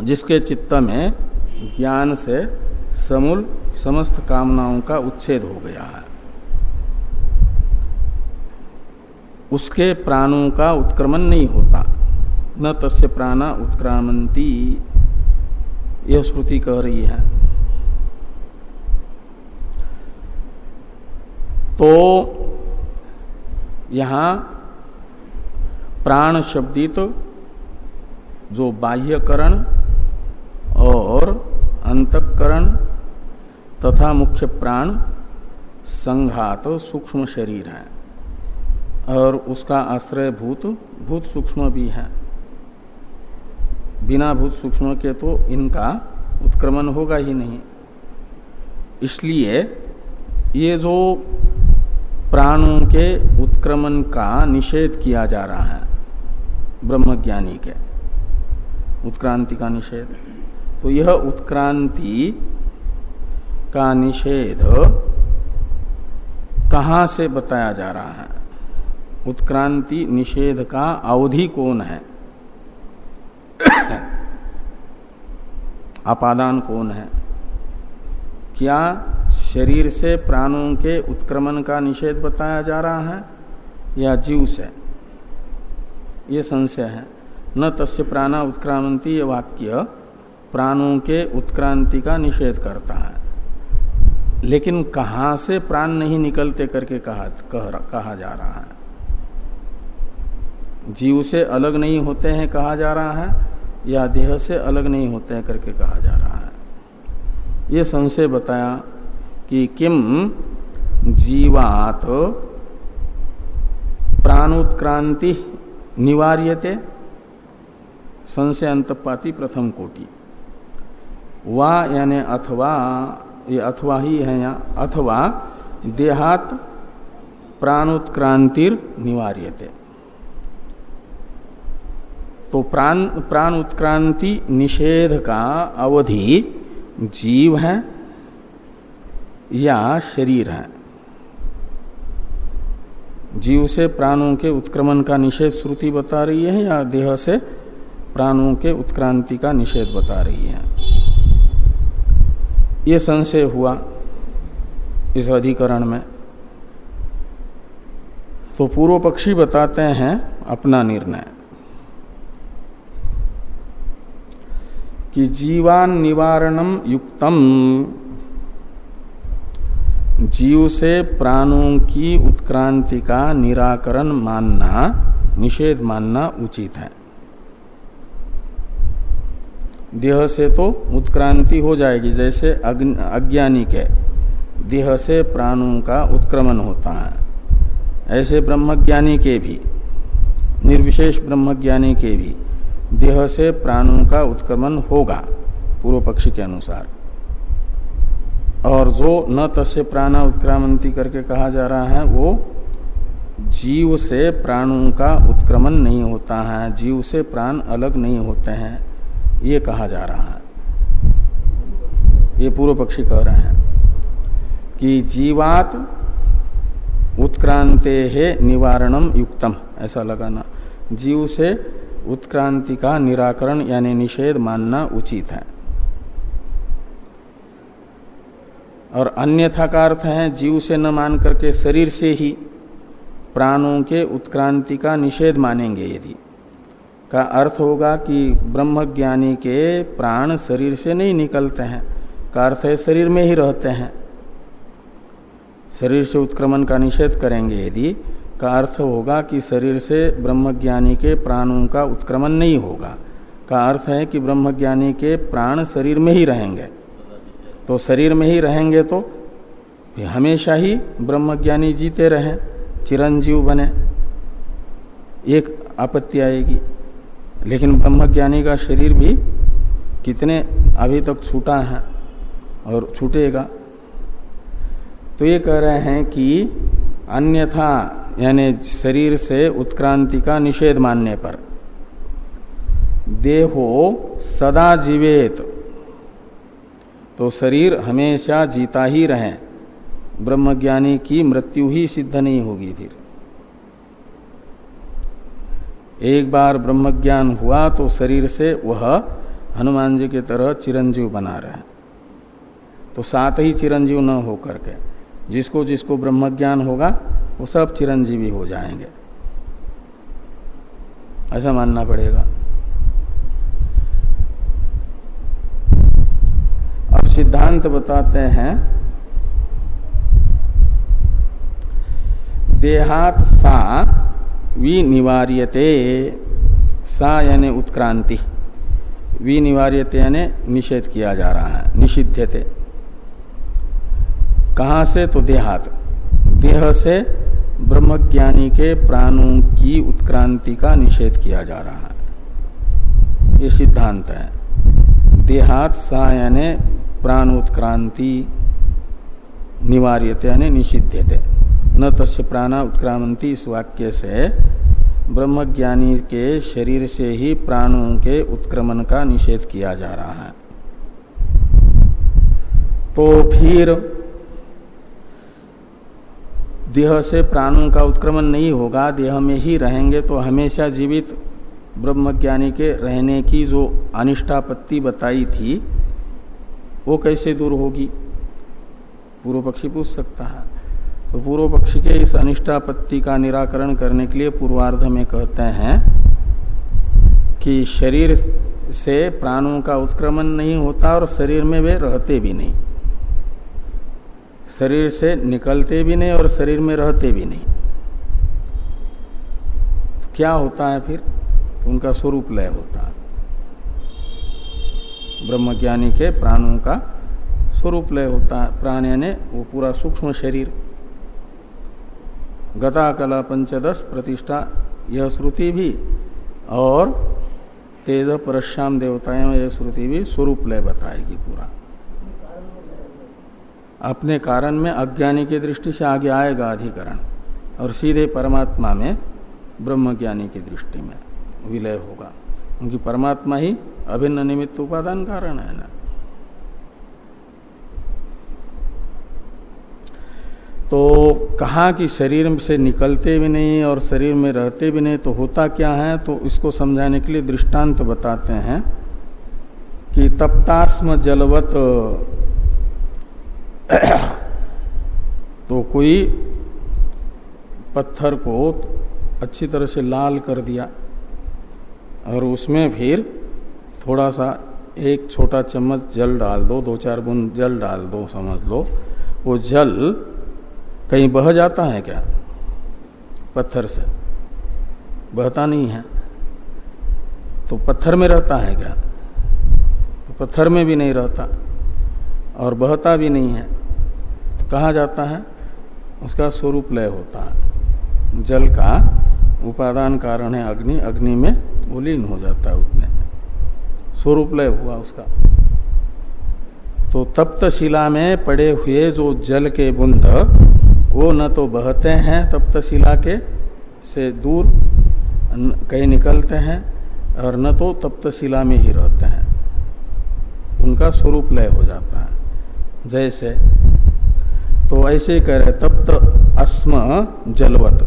जिसके चित्त में ज्ञान से समूल समस्त कामनाओं का उच्छेद हो गया है। उसके प्राणों का उत्क्रमण नहीं होता। न तस्य प्राणा उत्क्रामंती। यह श्रुति कह रही है। तो यहाँ प्राण शब्दित जो बाह्यकरण और अंतकरण तथा मुख्य प्राण संघात सूक्ष्म शरीर है और उसका आश्रय भूत भूत सूक्ष्म भी है। बिना भूत सूक्ष्म के तो इनका उत्क्रमण होगा ही नहीं। इसलिए ये जो प्राणों के उत्क्रमण का निषेध किया जा रहा है, ब्रह्मज्ञानी के, उत्क्रांति का निषेध तो यह उत्क्रांति का निषेध कहाँ से बताया जा रहा है? उत्क्रांति निषेध का अवधि कौन है? अपादान कौन है? क्या शरीर से प्राणों के उत्क्रमण का निषेध बताया जा रहा है या जीव से? ये संशय है। न तस्य प्राणा उत्क्रांति ये वाक्य प्राणों के उत्क्रांति का निषेध करता है। लेकिन कहा से प्राण नहीं निकलते करके कहा, कह, कहा जा रहा है? जीव से अलग नहीं होते हैं कहा जा रहा है। या देह से अलग नहीं होते हैं करके कहा जा रहा है। ये संशय बताया कि किम जीवात प्राणोत्क्रांति निवार्यते? संशय अंतपाती प्रथम कोटि। वा यानी अथवा, ये अथवा ही है यहाँ अथवा देहात प्राणोत्क्रांतिर निवार्यते। तो प्राण प्राण उत्क्रांति निषेध का अवधि जीव है या शरीर है? जीव से प्राणों के उत्क्रमण का निषेध श्रुति बता रही है या देह से प्राणों के उत्क्रांति का निषेध बता रही है? ये संशय हुआ इस अधिकरण में। तो पूर्व पक्षी बताते हैं अपना निर्णय। कि जीवान निवारणम युक्तम। जीव से प्राणों की उत्क्रांति का निराकरण मानना, निषेध मानना उचित है। देह से तो उत्क्रांति हो जाएगी, जैसे अज्ञानी के देह से प्राणों का उत्क्रमण होता है। ऐसे ब्रह्मज्ञानी के भी, निर्विशेष ब्रह्मज्ञानी के भी देह से प्राणों का उत्क्रमण होगा, पूर्व पक्षी के अनुसार। और जो न तस्य प्राणा उत्क्रामंती करके कहा जा रहा है, वो जीव से प्राणों का उत्क्रमण नहीं होता है, जीव से प्राण अलग नहीं होते हैं, ये कहा जा रहा है। ये पूर्व पक्षी कह रहे हैं कि जीवात उत्क्रांते है निवारणम युक्तम, ऐसा लगाना। जीव से उत्क्रांति का निराकरण यानी निषेध मानना उचित है। और अन्यथा का अर्थ है, जीव से न मान करके शरीर से ही प्राणों के उत्क्रांति का निषेध मानेंगे यदि। का अर्थ होगा कि ब्रह्मज्ञानी के प्राण शरीर से नहीं निकलते हैं। का अर्थ है, शरीर में ही रहते हैं। शरीर से उत्क्रमण का निषेध करेंगे यदि का अर्थ होगा कि शरीर से ब्रह्मज्ञानी के प्राणों का उत्क्रमण नहीं होगा। का अर्थ है कि ब्रह्मज्ञानी के प्राण शरीर में ही रहेंगे। तो शरीर में ही रहेंगे तो हमेशा ही ब्रह्मज्ञानी जीते रहे, चिरंजीव बने। एक आपत्ति आएगी। लेकिन ब्रह्मज्ञानी का शरीर भी कितने अभी तक छूटा है और छूटेगा। तो ये कह रहे हैं कि अन्यथा, यानी शरीर से उत्क्रांति का निषेध मानने पर। देहो सदा जीवेत। तो शरीर हमेशा जीता ही रहे। ब्रह्मज्ञानी की मृत्यु ही सिद्ध नहीं होगी फिर। एक बार ब्रह्मज्ञान हुआ तो शरीर से वह हनुमान जी की तरह चिरंजीव बना रहे। तो साथ ही चिरंजीव न हो करके जिसको जिसको ब्रह्म ज्ञान होगा, वो सब चिरंजीवी हो जाएँगे। ऐसा मानना पड़ेगा। अब सिद्धांत बताते हैं, देहात सा विनिवार्यते, सा यानी उत्क्रांति। विनिवार्यते यानी निषेध किया जा रहा है निषिध्यते कहा से? तो देहात। देह से ब्रह्मज्ञानी के प्राणों की उत्क्रांति का निषेध किया जा रहा है। ये सिद्धांत है। देहात सायने प्राण उत्क्रांति निवार्यते यानी निषिध्यते न तस्य प्राणा उत्क्रांति इस वाक्य से ब्रह्मज्ञानी के शरीर से ही प्राणों के उत्क्रमण का निषेध किया जा रहा है। तो फिर देह से प्राणों का उत्क्रमण नहीं होगा, देह में ही रहेंगे तो हमेशा जीवित ब्रह्मज्ञानी के रहने की जो अनिष्टापत्ति बताई थी, वो कैसे दूर होगी? पूर्व पक्षी पूछ सकता है। तो पूर्व पक्षी के इस अनिष्टापत्ति का निराकरण करने के लिए पूर्वार्ध में कहते हैं कि शरीर से प्राणों का उत्क्रमण नहीं होता और शरीर में वे रहते भी नहीं। शरीर से निकलते भी नहीं और शरीर में रहते भी नहीं। तो क्या होता है फिर? तो उनका स्वरूप लय होता है। ब्रह्मज्ञानी के प्राणों का स्वरूप लय होता है। प्राण यानी वो पूरा सूक्ष्म शरीर। गता कला, पंचदश प्रतिष्ठा, यह श्रुति भी और तेज परश्याम देवताएँ यह श्रुति भी स्वरूप लय बताएगी पूरा। अपने कारण में अज्ञानी की दृष्टि से आगे आएगा अधिकरण, और सीधे परमात्मा में, ब्रह्मज्ञानी की दृष्टि में विलय होगा। क्योंकि परमात्मा ही अभिन्न निमित्त उपादान कारण है ना। तो कहा कि शरीर से निकलते भी नहीं और शरीर में रहते भी नहीं तो होता क्या है? तो इसको समझाने के लिए दृष्टांत बताते हैं कि तप्तास्म जलवत (coughs) तो कोई पत्थर को अच्छी तरह से लाल कर दिया और उसमें फिर थोड़ा सा एक छोटा चम्मच जल डाल दो दो चार बूंद जल डाल दो, समझ लो। वो जल कहीं बह जाता है क्या? पत्थर से। बहता नहीं है। तो पत्थर में रहता है क्या? तो पत्थर में भी नहीं रहता और बहता भी नहीं है। कहा जाता है? उसका स्वरूप लय होता है। जल का उपादान कारण है अग्नि अग्नि में वो लीन हो जाता है उतने। स्वरूप लय हुआ उसका। तो तप्त शिला में पड़े हुए जो जल के बुंद, वो न तो बहते हैं तप्त शिला के से दूर कहीं निकलते हैं और न तो तप्त शिला में ही रहते हैं। उनका स्वरूप लय हो जाता है। जैसे तो ऐसे कह रहे, तप्त अस्म जलवत।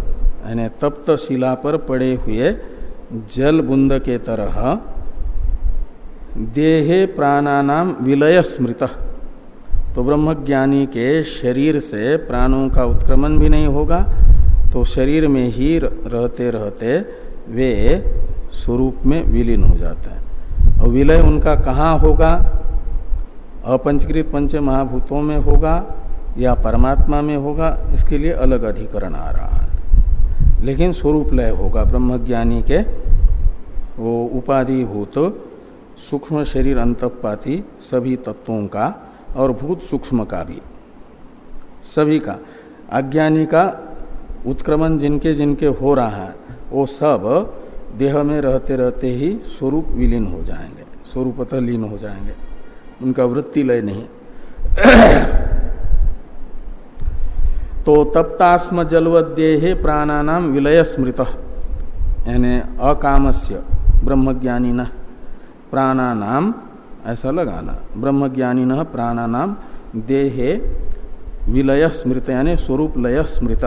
यानी तप्त शिला पर पड़े हुए जल बुंद के तरह देहे प्राणानाम विलय स्मृत। तो ब्रह्मज्ञानी के शरीर से प्राणों का उत्क्रमण भी नहीं होगा तो शरीर में ही रहते रहते वे स्वरूप में विलीन हो जाते हैं। और विलय उनका कहाँ होगा? अपंचकृत पंच महाभूतों में होगा या परमात्मा में होगा, इसके लिए अलग अधिकरण आ रहा है। लेकिन स्वरूप लय होगा, ब्रह्मज्ञानी के वो उपाधिभूत सूक्ष्म शरीर अंतपाती सभी तत्वों का और भूत सूक्ष्म का भी। सभी का। अज्ञानी का उत्क्रमण जिनके जिनके हो रहा है, वो सब देह में रहते रहते ही स्वरूप विलीन हो जाएँगे, स्वरूपतः लीन हो जाएँगे। उनका वृत्ति लय नहीं। तो तप्तास्म जलवद्येहे प्राणानाम विलय स्मृत यानी अकामस्य ब्रह्मज्ञानी न प्राणानाम ऐसा लगाना ब्रह्मज्ञानी न प्राणा नाम देहे विलय स्मृत यानी स्वरूप लय स्मृत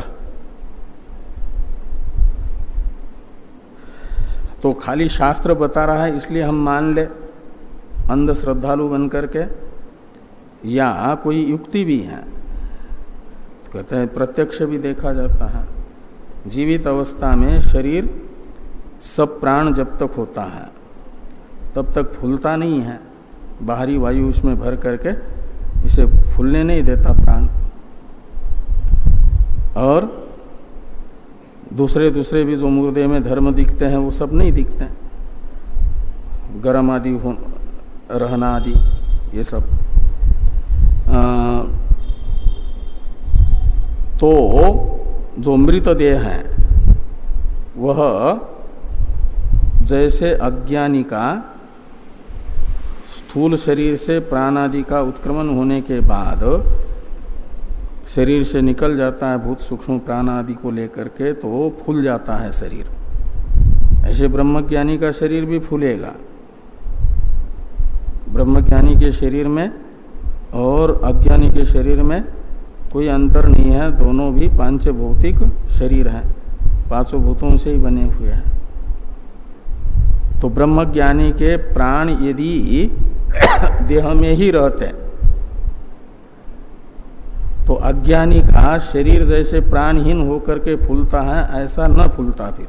तो खाली शास्त्र बता रहा है, इसलिए हम मान ले अंध श्रद्धालु बन करके या कोई युक्ति भी है कहते हैं, प्रत्यक्ष भी देखा जाता है। जीवित अवस्था में शरीर सब प्राण जब तक होता है, तब तक फूलता नहीं है। बाहरी वायु उसमें भर करके इसे फूलने नहीं देता प्राण। और दूसरे दूसरे भी जो मुर्दे में धर्म दिखते हैं, वो सब नहीं दिखते। गर्म आदि रहना आदि, ये सब। तो जो मृत देह है, वह जैसे अज्ञानी का स्थूल शरीर से प्राण आदि का उत्क्रमण होने के बाद शरीर से निकल जाता है भूत सूक्ष्म प्राण आदि को लेकर के तो फूल जाता है शरीर। ऐसे ब्रह्मज्ञानी का शरीर भी फूलेगा। ब्रह्मज्ञानी के शरीर में और अज्ञानी के शरीर में कोई अंतर नहीं है, दोनों भी पाँच भौतिक शरीर हैं, पाँचों भूतों से ही बने हुए हैं। तो ब्रह्मज्ञानी के प्राण यदि (coughs) देह में ही रहते तो अज्ञानी का शरीर जैसे प्राणहीन होकर के फूलता है, ऐसा न फूलता फिर।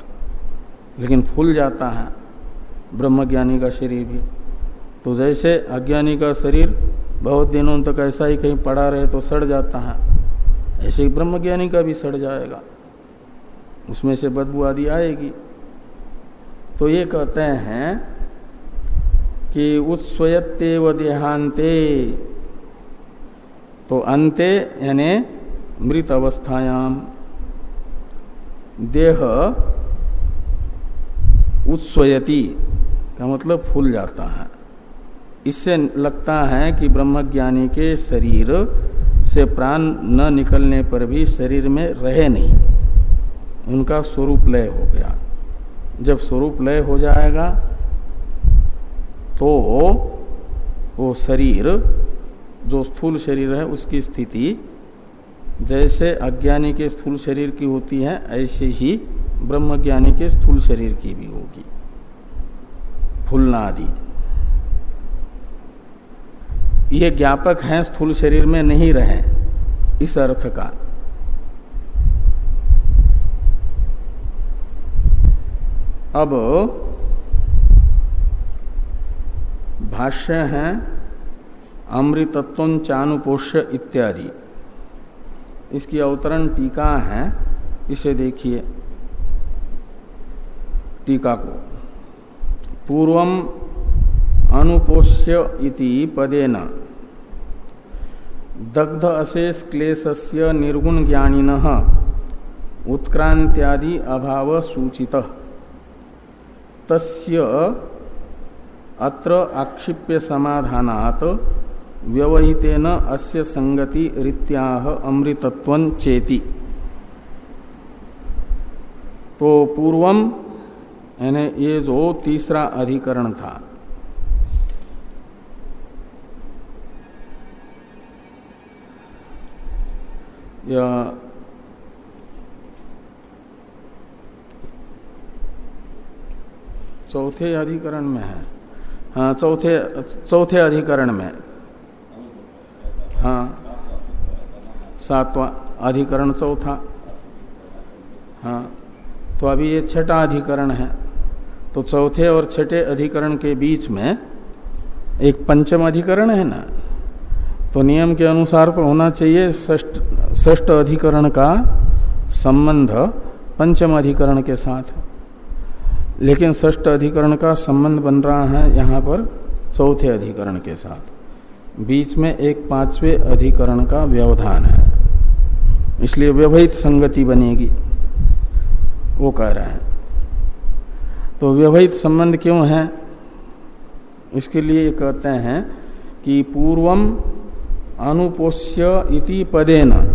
लेकिन फूल जाता है ब्रह्मज्ञानी का शरीर भी। तो जैसे अज्ञानी का शरीर बहुत दिनों तक ऐसा ही कहीं पड़ा रहे तो सड़ जाता है। ऐसे ही ब्रह्मज्ञानी का भी सड़ जाएगा। उसमें से बदबू आदि आएगी। तो ये कहते हैं कि उत्स्वयत्ते व देहांते तो अंते यानी मृत अवस्थायाम देह उत्स्वयति का मतलब फूल जाता है। इससे लगता है कि ब्रह्मज्ञानी के शरीर से प्राण न निकलने पर भी शरीर में रहे नहीं। उनका स्वरूप लय हो गया। जब स्वरूप लय हो जाएगा तो वो शरीर, जो स्थूल शरीर है, उसकी स्थिति जैसे अज्ञानी के स्थूल शरीर की होती है, ऐसे ही ब्रह्मज्ञानी के स्थूल शरीर की भी होगी। फूलना आदि ये ज्ञापक हैं, स्थूल शरीर में नहीं रहे, इस अर्थ का। अब भाष्य है अमृतत्व चानुपोष्य इत्यादि। इसकी अवतरण टीका है, इसे देखिए। टीका को। पूर्वम अनुपोष्य इति पदेन। दग्ध अशेष क्लेशस्य निर्गुण ज्ञानिन उत्क्रांत्यादि अभाव सूचित। तस्य अत्र आक्षिप्य समाधानात व्यवहितेन अस्य संगति रीत्याह अमृतत्व चेति। तो पूर्वम यानी ये जो तीसरा अधिकरण था। चौथे अधिकरण में है। हाँ चौथे चौथे अधिकरण में। हाँ सातवा अधिकरण चौथा। हाँ तो अभी ये छठा अधिकरण है। तो चौथे और छठे अधिकरण के बीच में एक पंचम अधिकरण है ना? तो नियम के अनुसार तो होना चाहिए ष्ट अधिकरण का संबंध पंचम अधिकरण के साथ लेकिन ष्ट अधिकरण का संबंध बन रहा है यहाँ पर चौथे अधिकरण के साथ। बीच में एक पांचवे अधिकरण का व्यवधान है। इसलिए व्यवहित संगति बनेगी। वो कह रहे हैं। तो व्यवहित संबंध क्यों है? इसके लिए कहते हैं कि पूर्वम अनुपोष्य इति पदेन।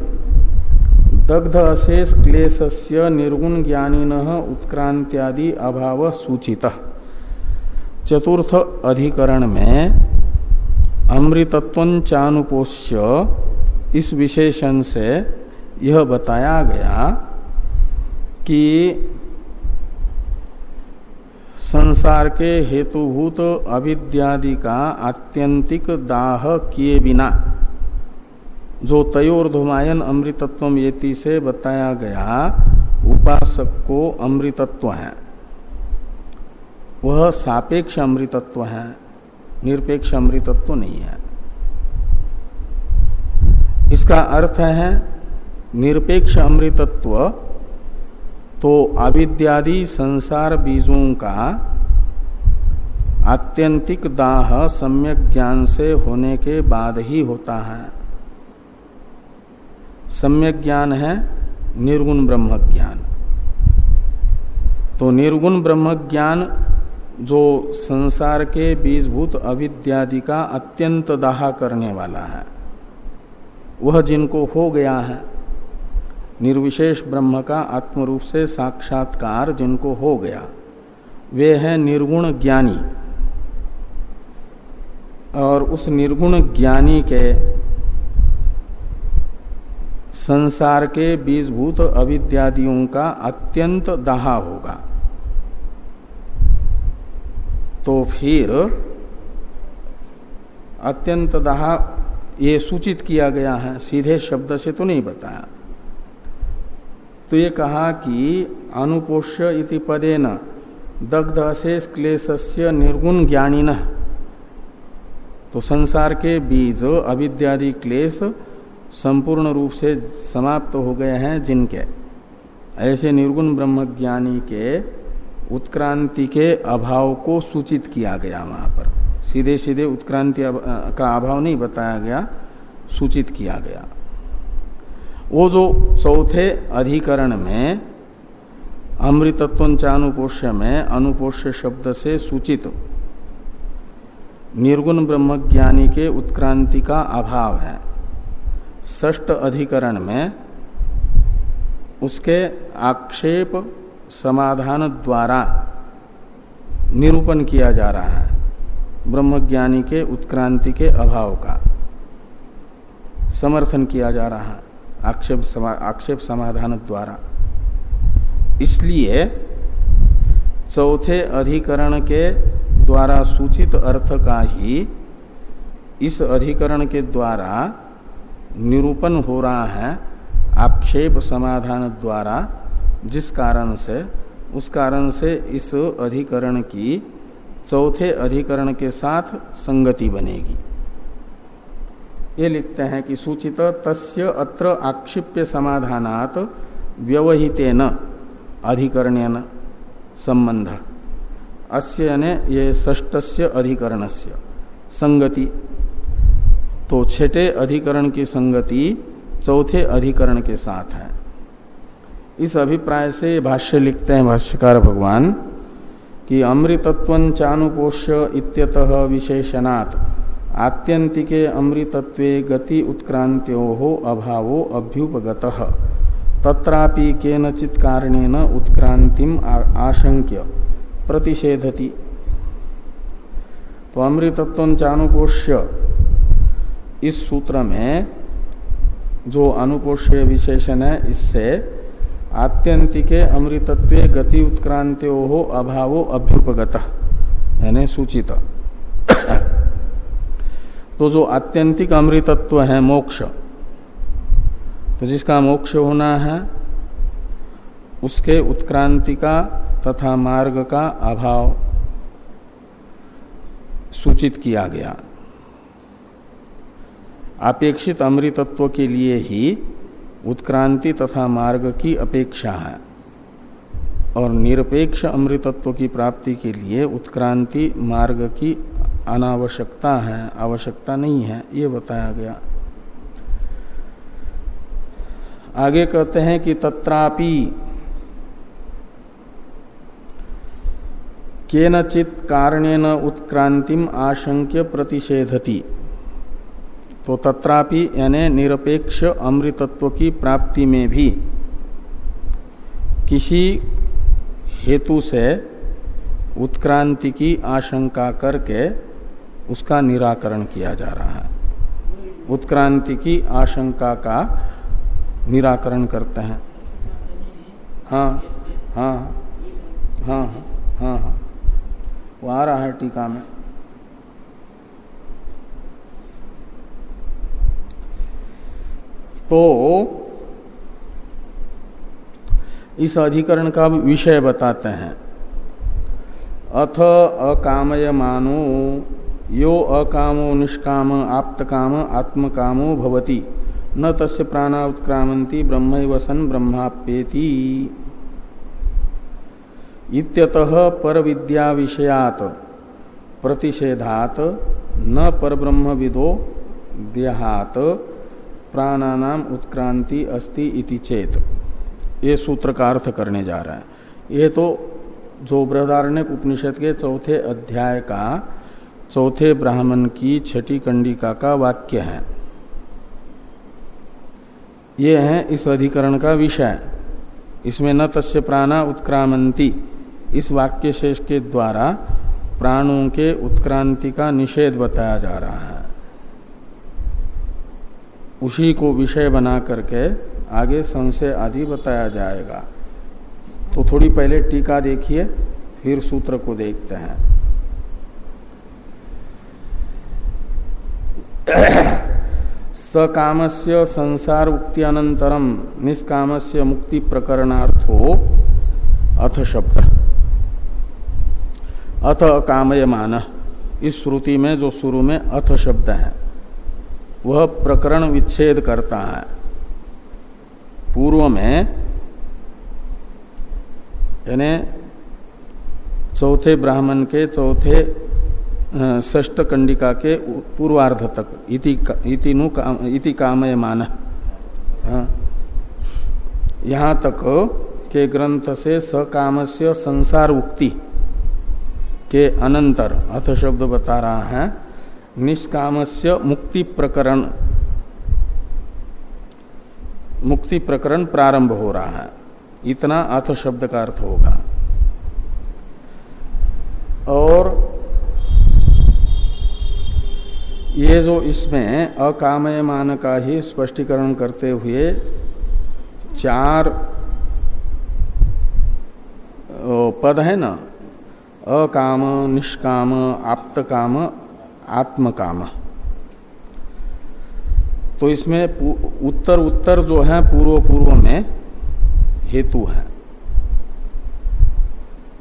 दग्ध अशेष क्लेशस्य निर्गुण ज्ञानिन उत्क्रांत्यादि अभाव सूचित। चतुर्थ अधिकरण में अमृतत्व चानुपोष्य इस विशेषण से यह बताया गया कि संसार के हेतुभूत अविद्यादि का आत्यंतिक दाह किए बिना जो तयोर्धुमायन अमृतत्व येति से बताया गया, उपासक को अमृतत्व है। वह सापेक्ष अमृतत्व है, निरपेक्ष अमृतत्व नहीं है। इसका अर्थ है, निरपेक्ष अमृतत्व तो अविद्यादि संसार बीजों का आत्यंतिक दाह सम्यक ज्ञान से होने के बाद ही होता है। सम्यक ज्ञान है, निर्गुण ब्रह्म ज्ञान। तो निर्गुण ब्रह्म ज्ञान जो संसार के बीजभूत अविद्यादि का अत्यंत दाह करने वाला है, वह जिनको हो गया है, निर्विशेष ब्रह्म का आत्म रूप से साक्षात्कार जिनको हो गया, वे है निर्गुण ज्ञानी। और उस निर्गुण ज्ञानी के संसार के बीजभूत अविद्यादियों का अत्यंत दाहा होगा। तो फिर अत्यंत दाहा ये सूचित किया गया है, सीधे शब्द से तो नहीं बताया। तो ये कहा कि अनुपोष्य इति पदेन दग्ध अशेष क्लेशस्य निर्गुण ज्ञानी तो संसार के बीज अविद्यादि क्लेश संपूर्ण रूप से समाप्त हो गए हैं जिनके। ऐसे निर्गुण ब्रह्मज्ञानी के उत्क्रांति के अभाव को सूचित किया गया वहाँ पर। सीधे सीधे उत्क्रांति का अभाव नहीं बताया गया, सूचित किया गया। वो जो चौथे अधिकरण में अमृतत्व चानुपोष्य में अनुपोष्य शब्द से सूचित निर्गुण ब्रह्मज्ञानी के उत्क्रांति का अभाव है। ष्ट अधिकरण में उसके आक्षेप समाधान द्वारा निरूपण किया जा रहा है ब्रह्मज्ञानी के उत्क्रांति के अभाव का समर्थन किया जा रहा है आक्षेप समा, आक्षेप समाधान द्वारा। इसलिए चौथे अधिकरण के द्वारा सूचित अर्थ का ही इस अधिकरण के द्वारा निरूपण हो रहा है आक्षेप समाधान द्वारा, जिस कारण से, उस कारण से इस अधिकरण की चौथे अधिकरण के साथ संगति बनेगी। ये लिखते हैं कि सूचित तस्य अत्र आक्षिप्य समाधानात व्यवहितेन अधिकरण संबंध। अस्य ने ये ष्टस्य अधिकरणस्य संगति तो छठे अधिकरण की संगति चौथे अधिकरण के साथ है। इस अभिप्राय से भाष्य लिखते हैं भाष्यकार भगवान कि अमृतत्व चानुपोष्य इत्यतः विशेषणात् आत्यंतिके अमृतत्वे गति उत्क्रांत्यो हो अभावो अभ्युपगत। तत्रापि केनचित कारणेन उत्क्रांतिम आशंक्य प्रतिषेधति। तो अमृतत्व चानुपोष्य इस सूत्र में जो अनुपोष्य विशेषण है, इससे आत्यंतिके अमृतत्व गति उत्क्रांत्यो हो अभावो अभ्युपगत, यानी सूचित। तो जो आत्यंतिक अमृतत्व है, मोक्ष तो जिसका मोक्ष होना है, उसके उत्क्रांति का तथा मार्ग का अभाव सूचित किया गया। अपेक्षित अमृतत्व के लिए ही उत्क्रांति तथा मार्ग की अपेक्षा है। और निरपेक्ष अमृतत्व की प्राप्ति के लिए उत्क्रांति मार्ग की अनावश्यकता है, आवश्यकता नहीं है, ये बताया गया। आगे कहते हैं कि तत्रापि केनचित कारणेन उत्क्रांतिम आशंक्य प्रतिषेधति। तो तत्रापि यानी निरपेक्ष अमृतत्व की प्राप्ति में भी किसी हेतु से उत्क्रांति की आशंका करके उसका निराकरण किया जा रहा है। उत्क्रांति की आशंका का निराकरण करते हैं। हाँ हाँ हाँ हाँ हाँ वो आ रहा है टीका में। तो इस अधिकरण का विषय बताते हैं। अथ अकामय मानो, यो अकामो निष्काम, आप्तकाम, आत्मकामो भवति। न तस्य प्राणा ब्रह्म वसन ब्रह्माप्येति। इत्यतः पर विद्या विषयात प्रतिषेधात, न परब्रह्म विदो देहात। प्राणानाम उत्क्रांति अस्ति इति चेत। ये सूत्र का अर्थ करने जा रहा है। ये तो जो बृहदारण्य उपनिषद के चौथे अध्याय का, चौथे ब्राह्मण की छठी कंडिका का वाक्य है। ये है इस अधिकरण का विषय। इसमें न तस्य प्राणा उत्क्रामंती। इस वाक्य शेष के द्वारा प्राणों के उत्क्रांति का निषेध बताया जा रहा है। उसी को विषय बना करके आगे संशय आदि बताया जाएगा। तो थोड़ी पहले टीका देखिए, फिर सूत्र को देखते हैं। सकामस्य संसार उक्ति अनंतरम निष्काम से मुक्ति प्रकरणार्थो, अथ शब्द। अथ कामयमान। इस श्रुति में, जो शुरू में अथ शब्द है। वह प्रकरण विच्छेद करता है पूर्व में यानी चौथे ब्राह्मण के चौथे ष्ट कंडिका के पूर्वार्ध तक इति इति, नु का, इति कामय मान। यहाँ तक के ग्रंथ से सकाम से संसार उक्ति के अनंतर अथ शब्द बता रहा है निष्कामस्य मुक्ति प्रकरण मुक्ति प्रकरण प्रारंभ हो रहा है। इतना अथ शब्द का अर्थ होगा। और ये जो इसमें अकामयमान का ही स्पष्टीकरण करते हुए चार पद है ना? अकाम, निष्काम, आप्तकाम आत्मकाम। तो इसमें उत्तर उत्तर जो है पूर्व पूर्व में हेतु है।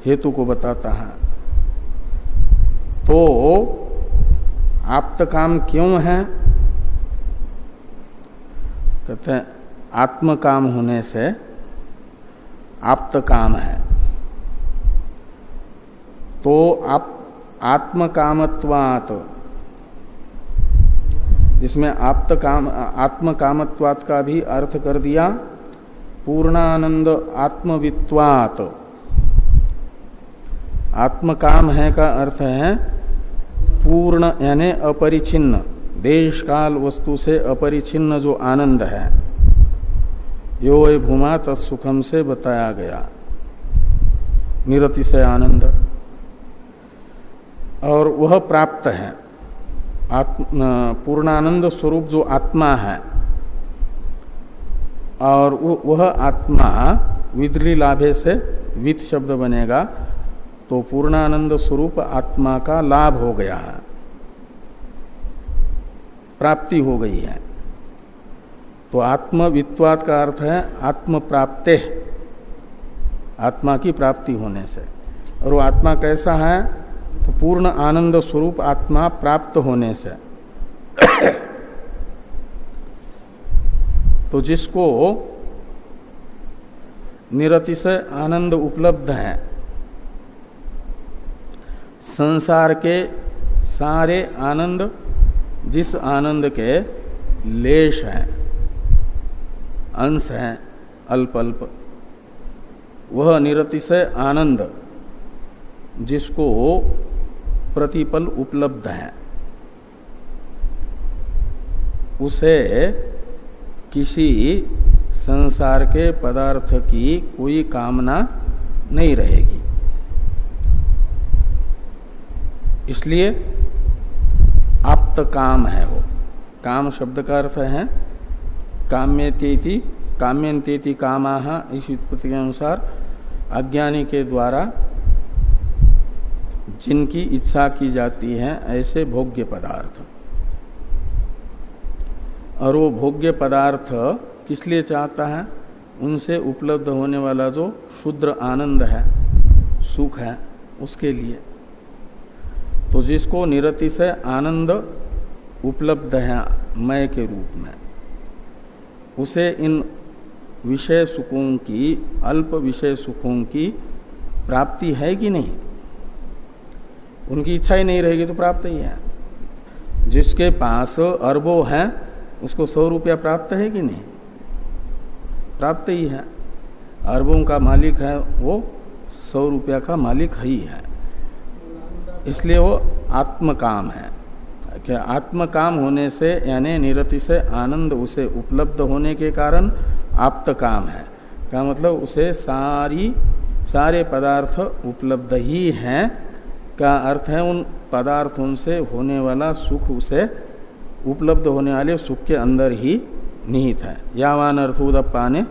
हेतु को बताता है। तो आप्त काम क्यों है? कहते आत्म काम होने से आप्त काम है। तो आप आत्म इसमें आप्त काम आत्म कामत्वात का भी अर्थ कर दिया। पूर्णानंद आत्मवित्वात। आत्म काम है का अर्थ है पूर्ण, यानी अपरिचिन्न। देश काल वस्तु से अपरिचिन्न जो आनंद है। यो भूमा तत्सुखम से बताया गया। निरतिशय आनंद। और वह प्राप्त है। पूर्णानंद स्वरूप जो आत्मा है, और वह आत्मा विद्री लाभे से वित शब्द बनेगा तो पूर्णानंद स्वरूप आत्मा का लाभ हो गया है, प्राप्ति हो गई है। तो आत्मवित्वात का अर्थ है आत्म प्राप्ते आत्मा की प्राप्ति होने से। और वो आत्मा कैसा है? तो पूर्ण आनंद स्वरूप आत्मा प्राप्त होने से (coughs) तो जिसको निरतिशय आनंद उपलब्ध है, संसार के सारे आनंद, जिस आनंद के लेश हैं, अंश हैं अल्प अल्प वह निरतिशय आनंद जिसको प्रतिपल उपलब्ध है। उसे किसी संसार के पदार्थ की कोई कामना नहीं रहेगी। इसलिए आप्त काम है वो। काम शब्द का अर्थ है काम्यतेति, काम्यंतेति कामा, इस उत्पत्ति के अनुसार अज्ञानी के द्वारा जिनकी इच्छा की जाती है, ऐसे भोग्य पदार्थ। और वो भोग्य पदार्थ किस लिए चाहता है? उनसे उपलब्ध होने वाला जो शुद्र आनंद है, सुख है, उसके लिए। तो जिसको निरति से आनंद उपलब्ध है मय के रूप में, उसे इन विषय सुखों की, अल्प विषय सुखों की प्राप्ति है कि नहीं? उनकी इच्छा ही नहीं रहेगी तो प्राप्त ही है। जिसके पास अरबों है, उसको सौ रुपया प्राप्त है कि नहीं? प्राप्त ही है। अरबों का मालिक है, वो सौ रुपया का मालिक ही है। इसलिए वो आत्मकाम है। क्या आत्मकाम होने से, यानी निरति से आनंद उसे उपलब्ध होने के कारण आप्त काम है। का मतलब? उसे सारी, सारे पदार्थ उपलब्ध ही हैं। का अर्थ है उन पदार्थों से होने वाला सुख उसे उपलब्ध होने वाले सुख के अंदर ही निहित है। यावान अर्थ ने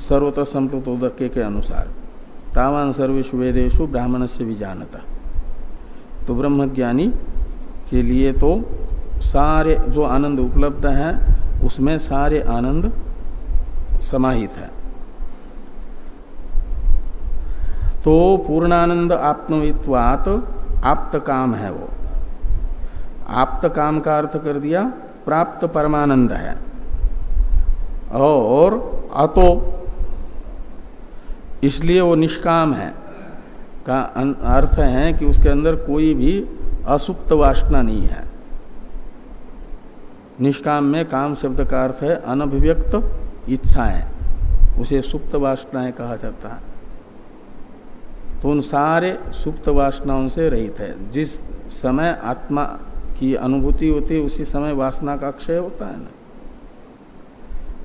सर्वत संप्लुत उदक के अनुसार। तावान सर्वेश वेदेशु ब्राह्मण से भी जानता तो ब्रह्मज्ञानी के लिए तो सारे जो आनंद उपलब्ध हैं, उसमें सारे आनंद समाहित है। तो पूर्णानंद आत्मवित्वात आप्त काम है वो। आप्त काम का अर्थ कर दिया, प्राप्त परमानंद है। और अतो, इसलिए वो निष्काम है। का अर्थ है कि उसके अंदर कोई भी असुप्त वासना नहीं है। निष्काम में काम शब्द का अर्थ है अनभिव्यक्त इच्छाएँ, उसे सुप्त वासनाएँ कहा जाता है। तो उन सारे सुप्त वासनाओं से रहित है। जिस समय आत्मा की अनुभूति होती है, उसी समय वासना का क्षय होता है ना।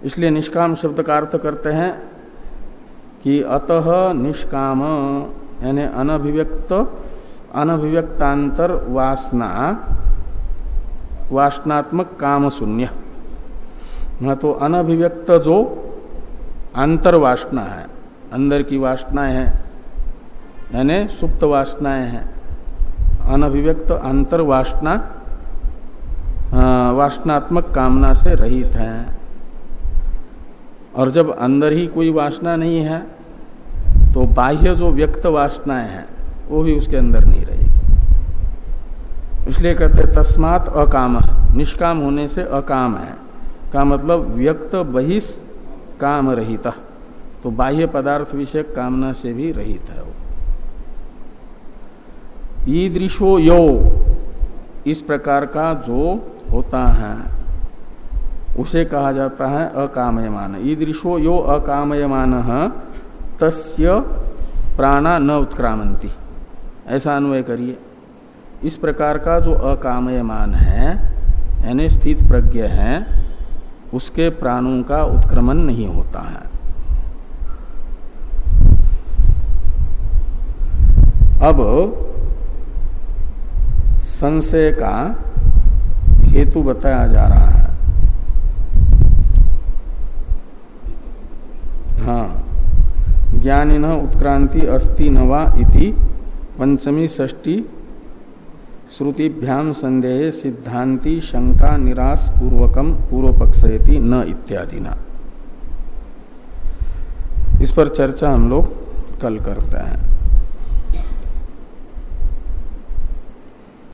इसलिए निष्काम शब्द का अर्थ करते हैं कि अतः निष्काम, यानी अनभिव्यक्त, अनभिव्यक्तांतर वासना, वासनात्मक काम शून्य न तो अनभिव्यक्त जो अंतर वासना है, अंदर की वासनाएँ हैं यानी सुप्त वासनाएँ हैं। अनभिव्यक्त अंतर वासना वासनात्मक कामना से रहित है। और जब अंदर ही कोई वासना नहीं है तो बाह्य जो व्यक्त वासनाएँ हैं, वो भी उसके अंदर नहीं रहेगी। इसलिए कहते तस्मात अकाम। निष्काम होने से अकाम है। का मतलब व्यक्त बहिष काम रहित। तो बाह्य पदार्थ विषय कामना से भी रहित है वो। ईदृशो यो। इस प्रकार का जो होता है, उसे कहा जाता है अकामयमान। ईदृशो यो अकामयमान तस्य प्राणा न उत्क्रामंती ऐसा अन्वय करिए। इस प्रकार का जो अकामयमान है, यानी स्थित प्रज्ञ है, उसके प्राणों का उत्क्रमण नहीं होता है। अब संशय का हेतु बताया जा रहा है। हाँ। ज्ञानी न उत्क्रांति अस्ति नवा इति पंचमी षष्टी श्रुतिभ्याम संदेह सिद्धांति शंका निराश पूर्वकम पूर्व पक्षयति न इत्यादि ना इस पर चर्चा हम लोग कल करते हैं।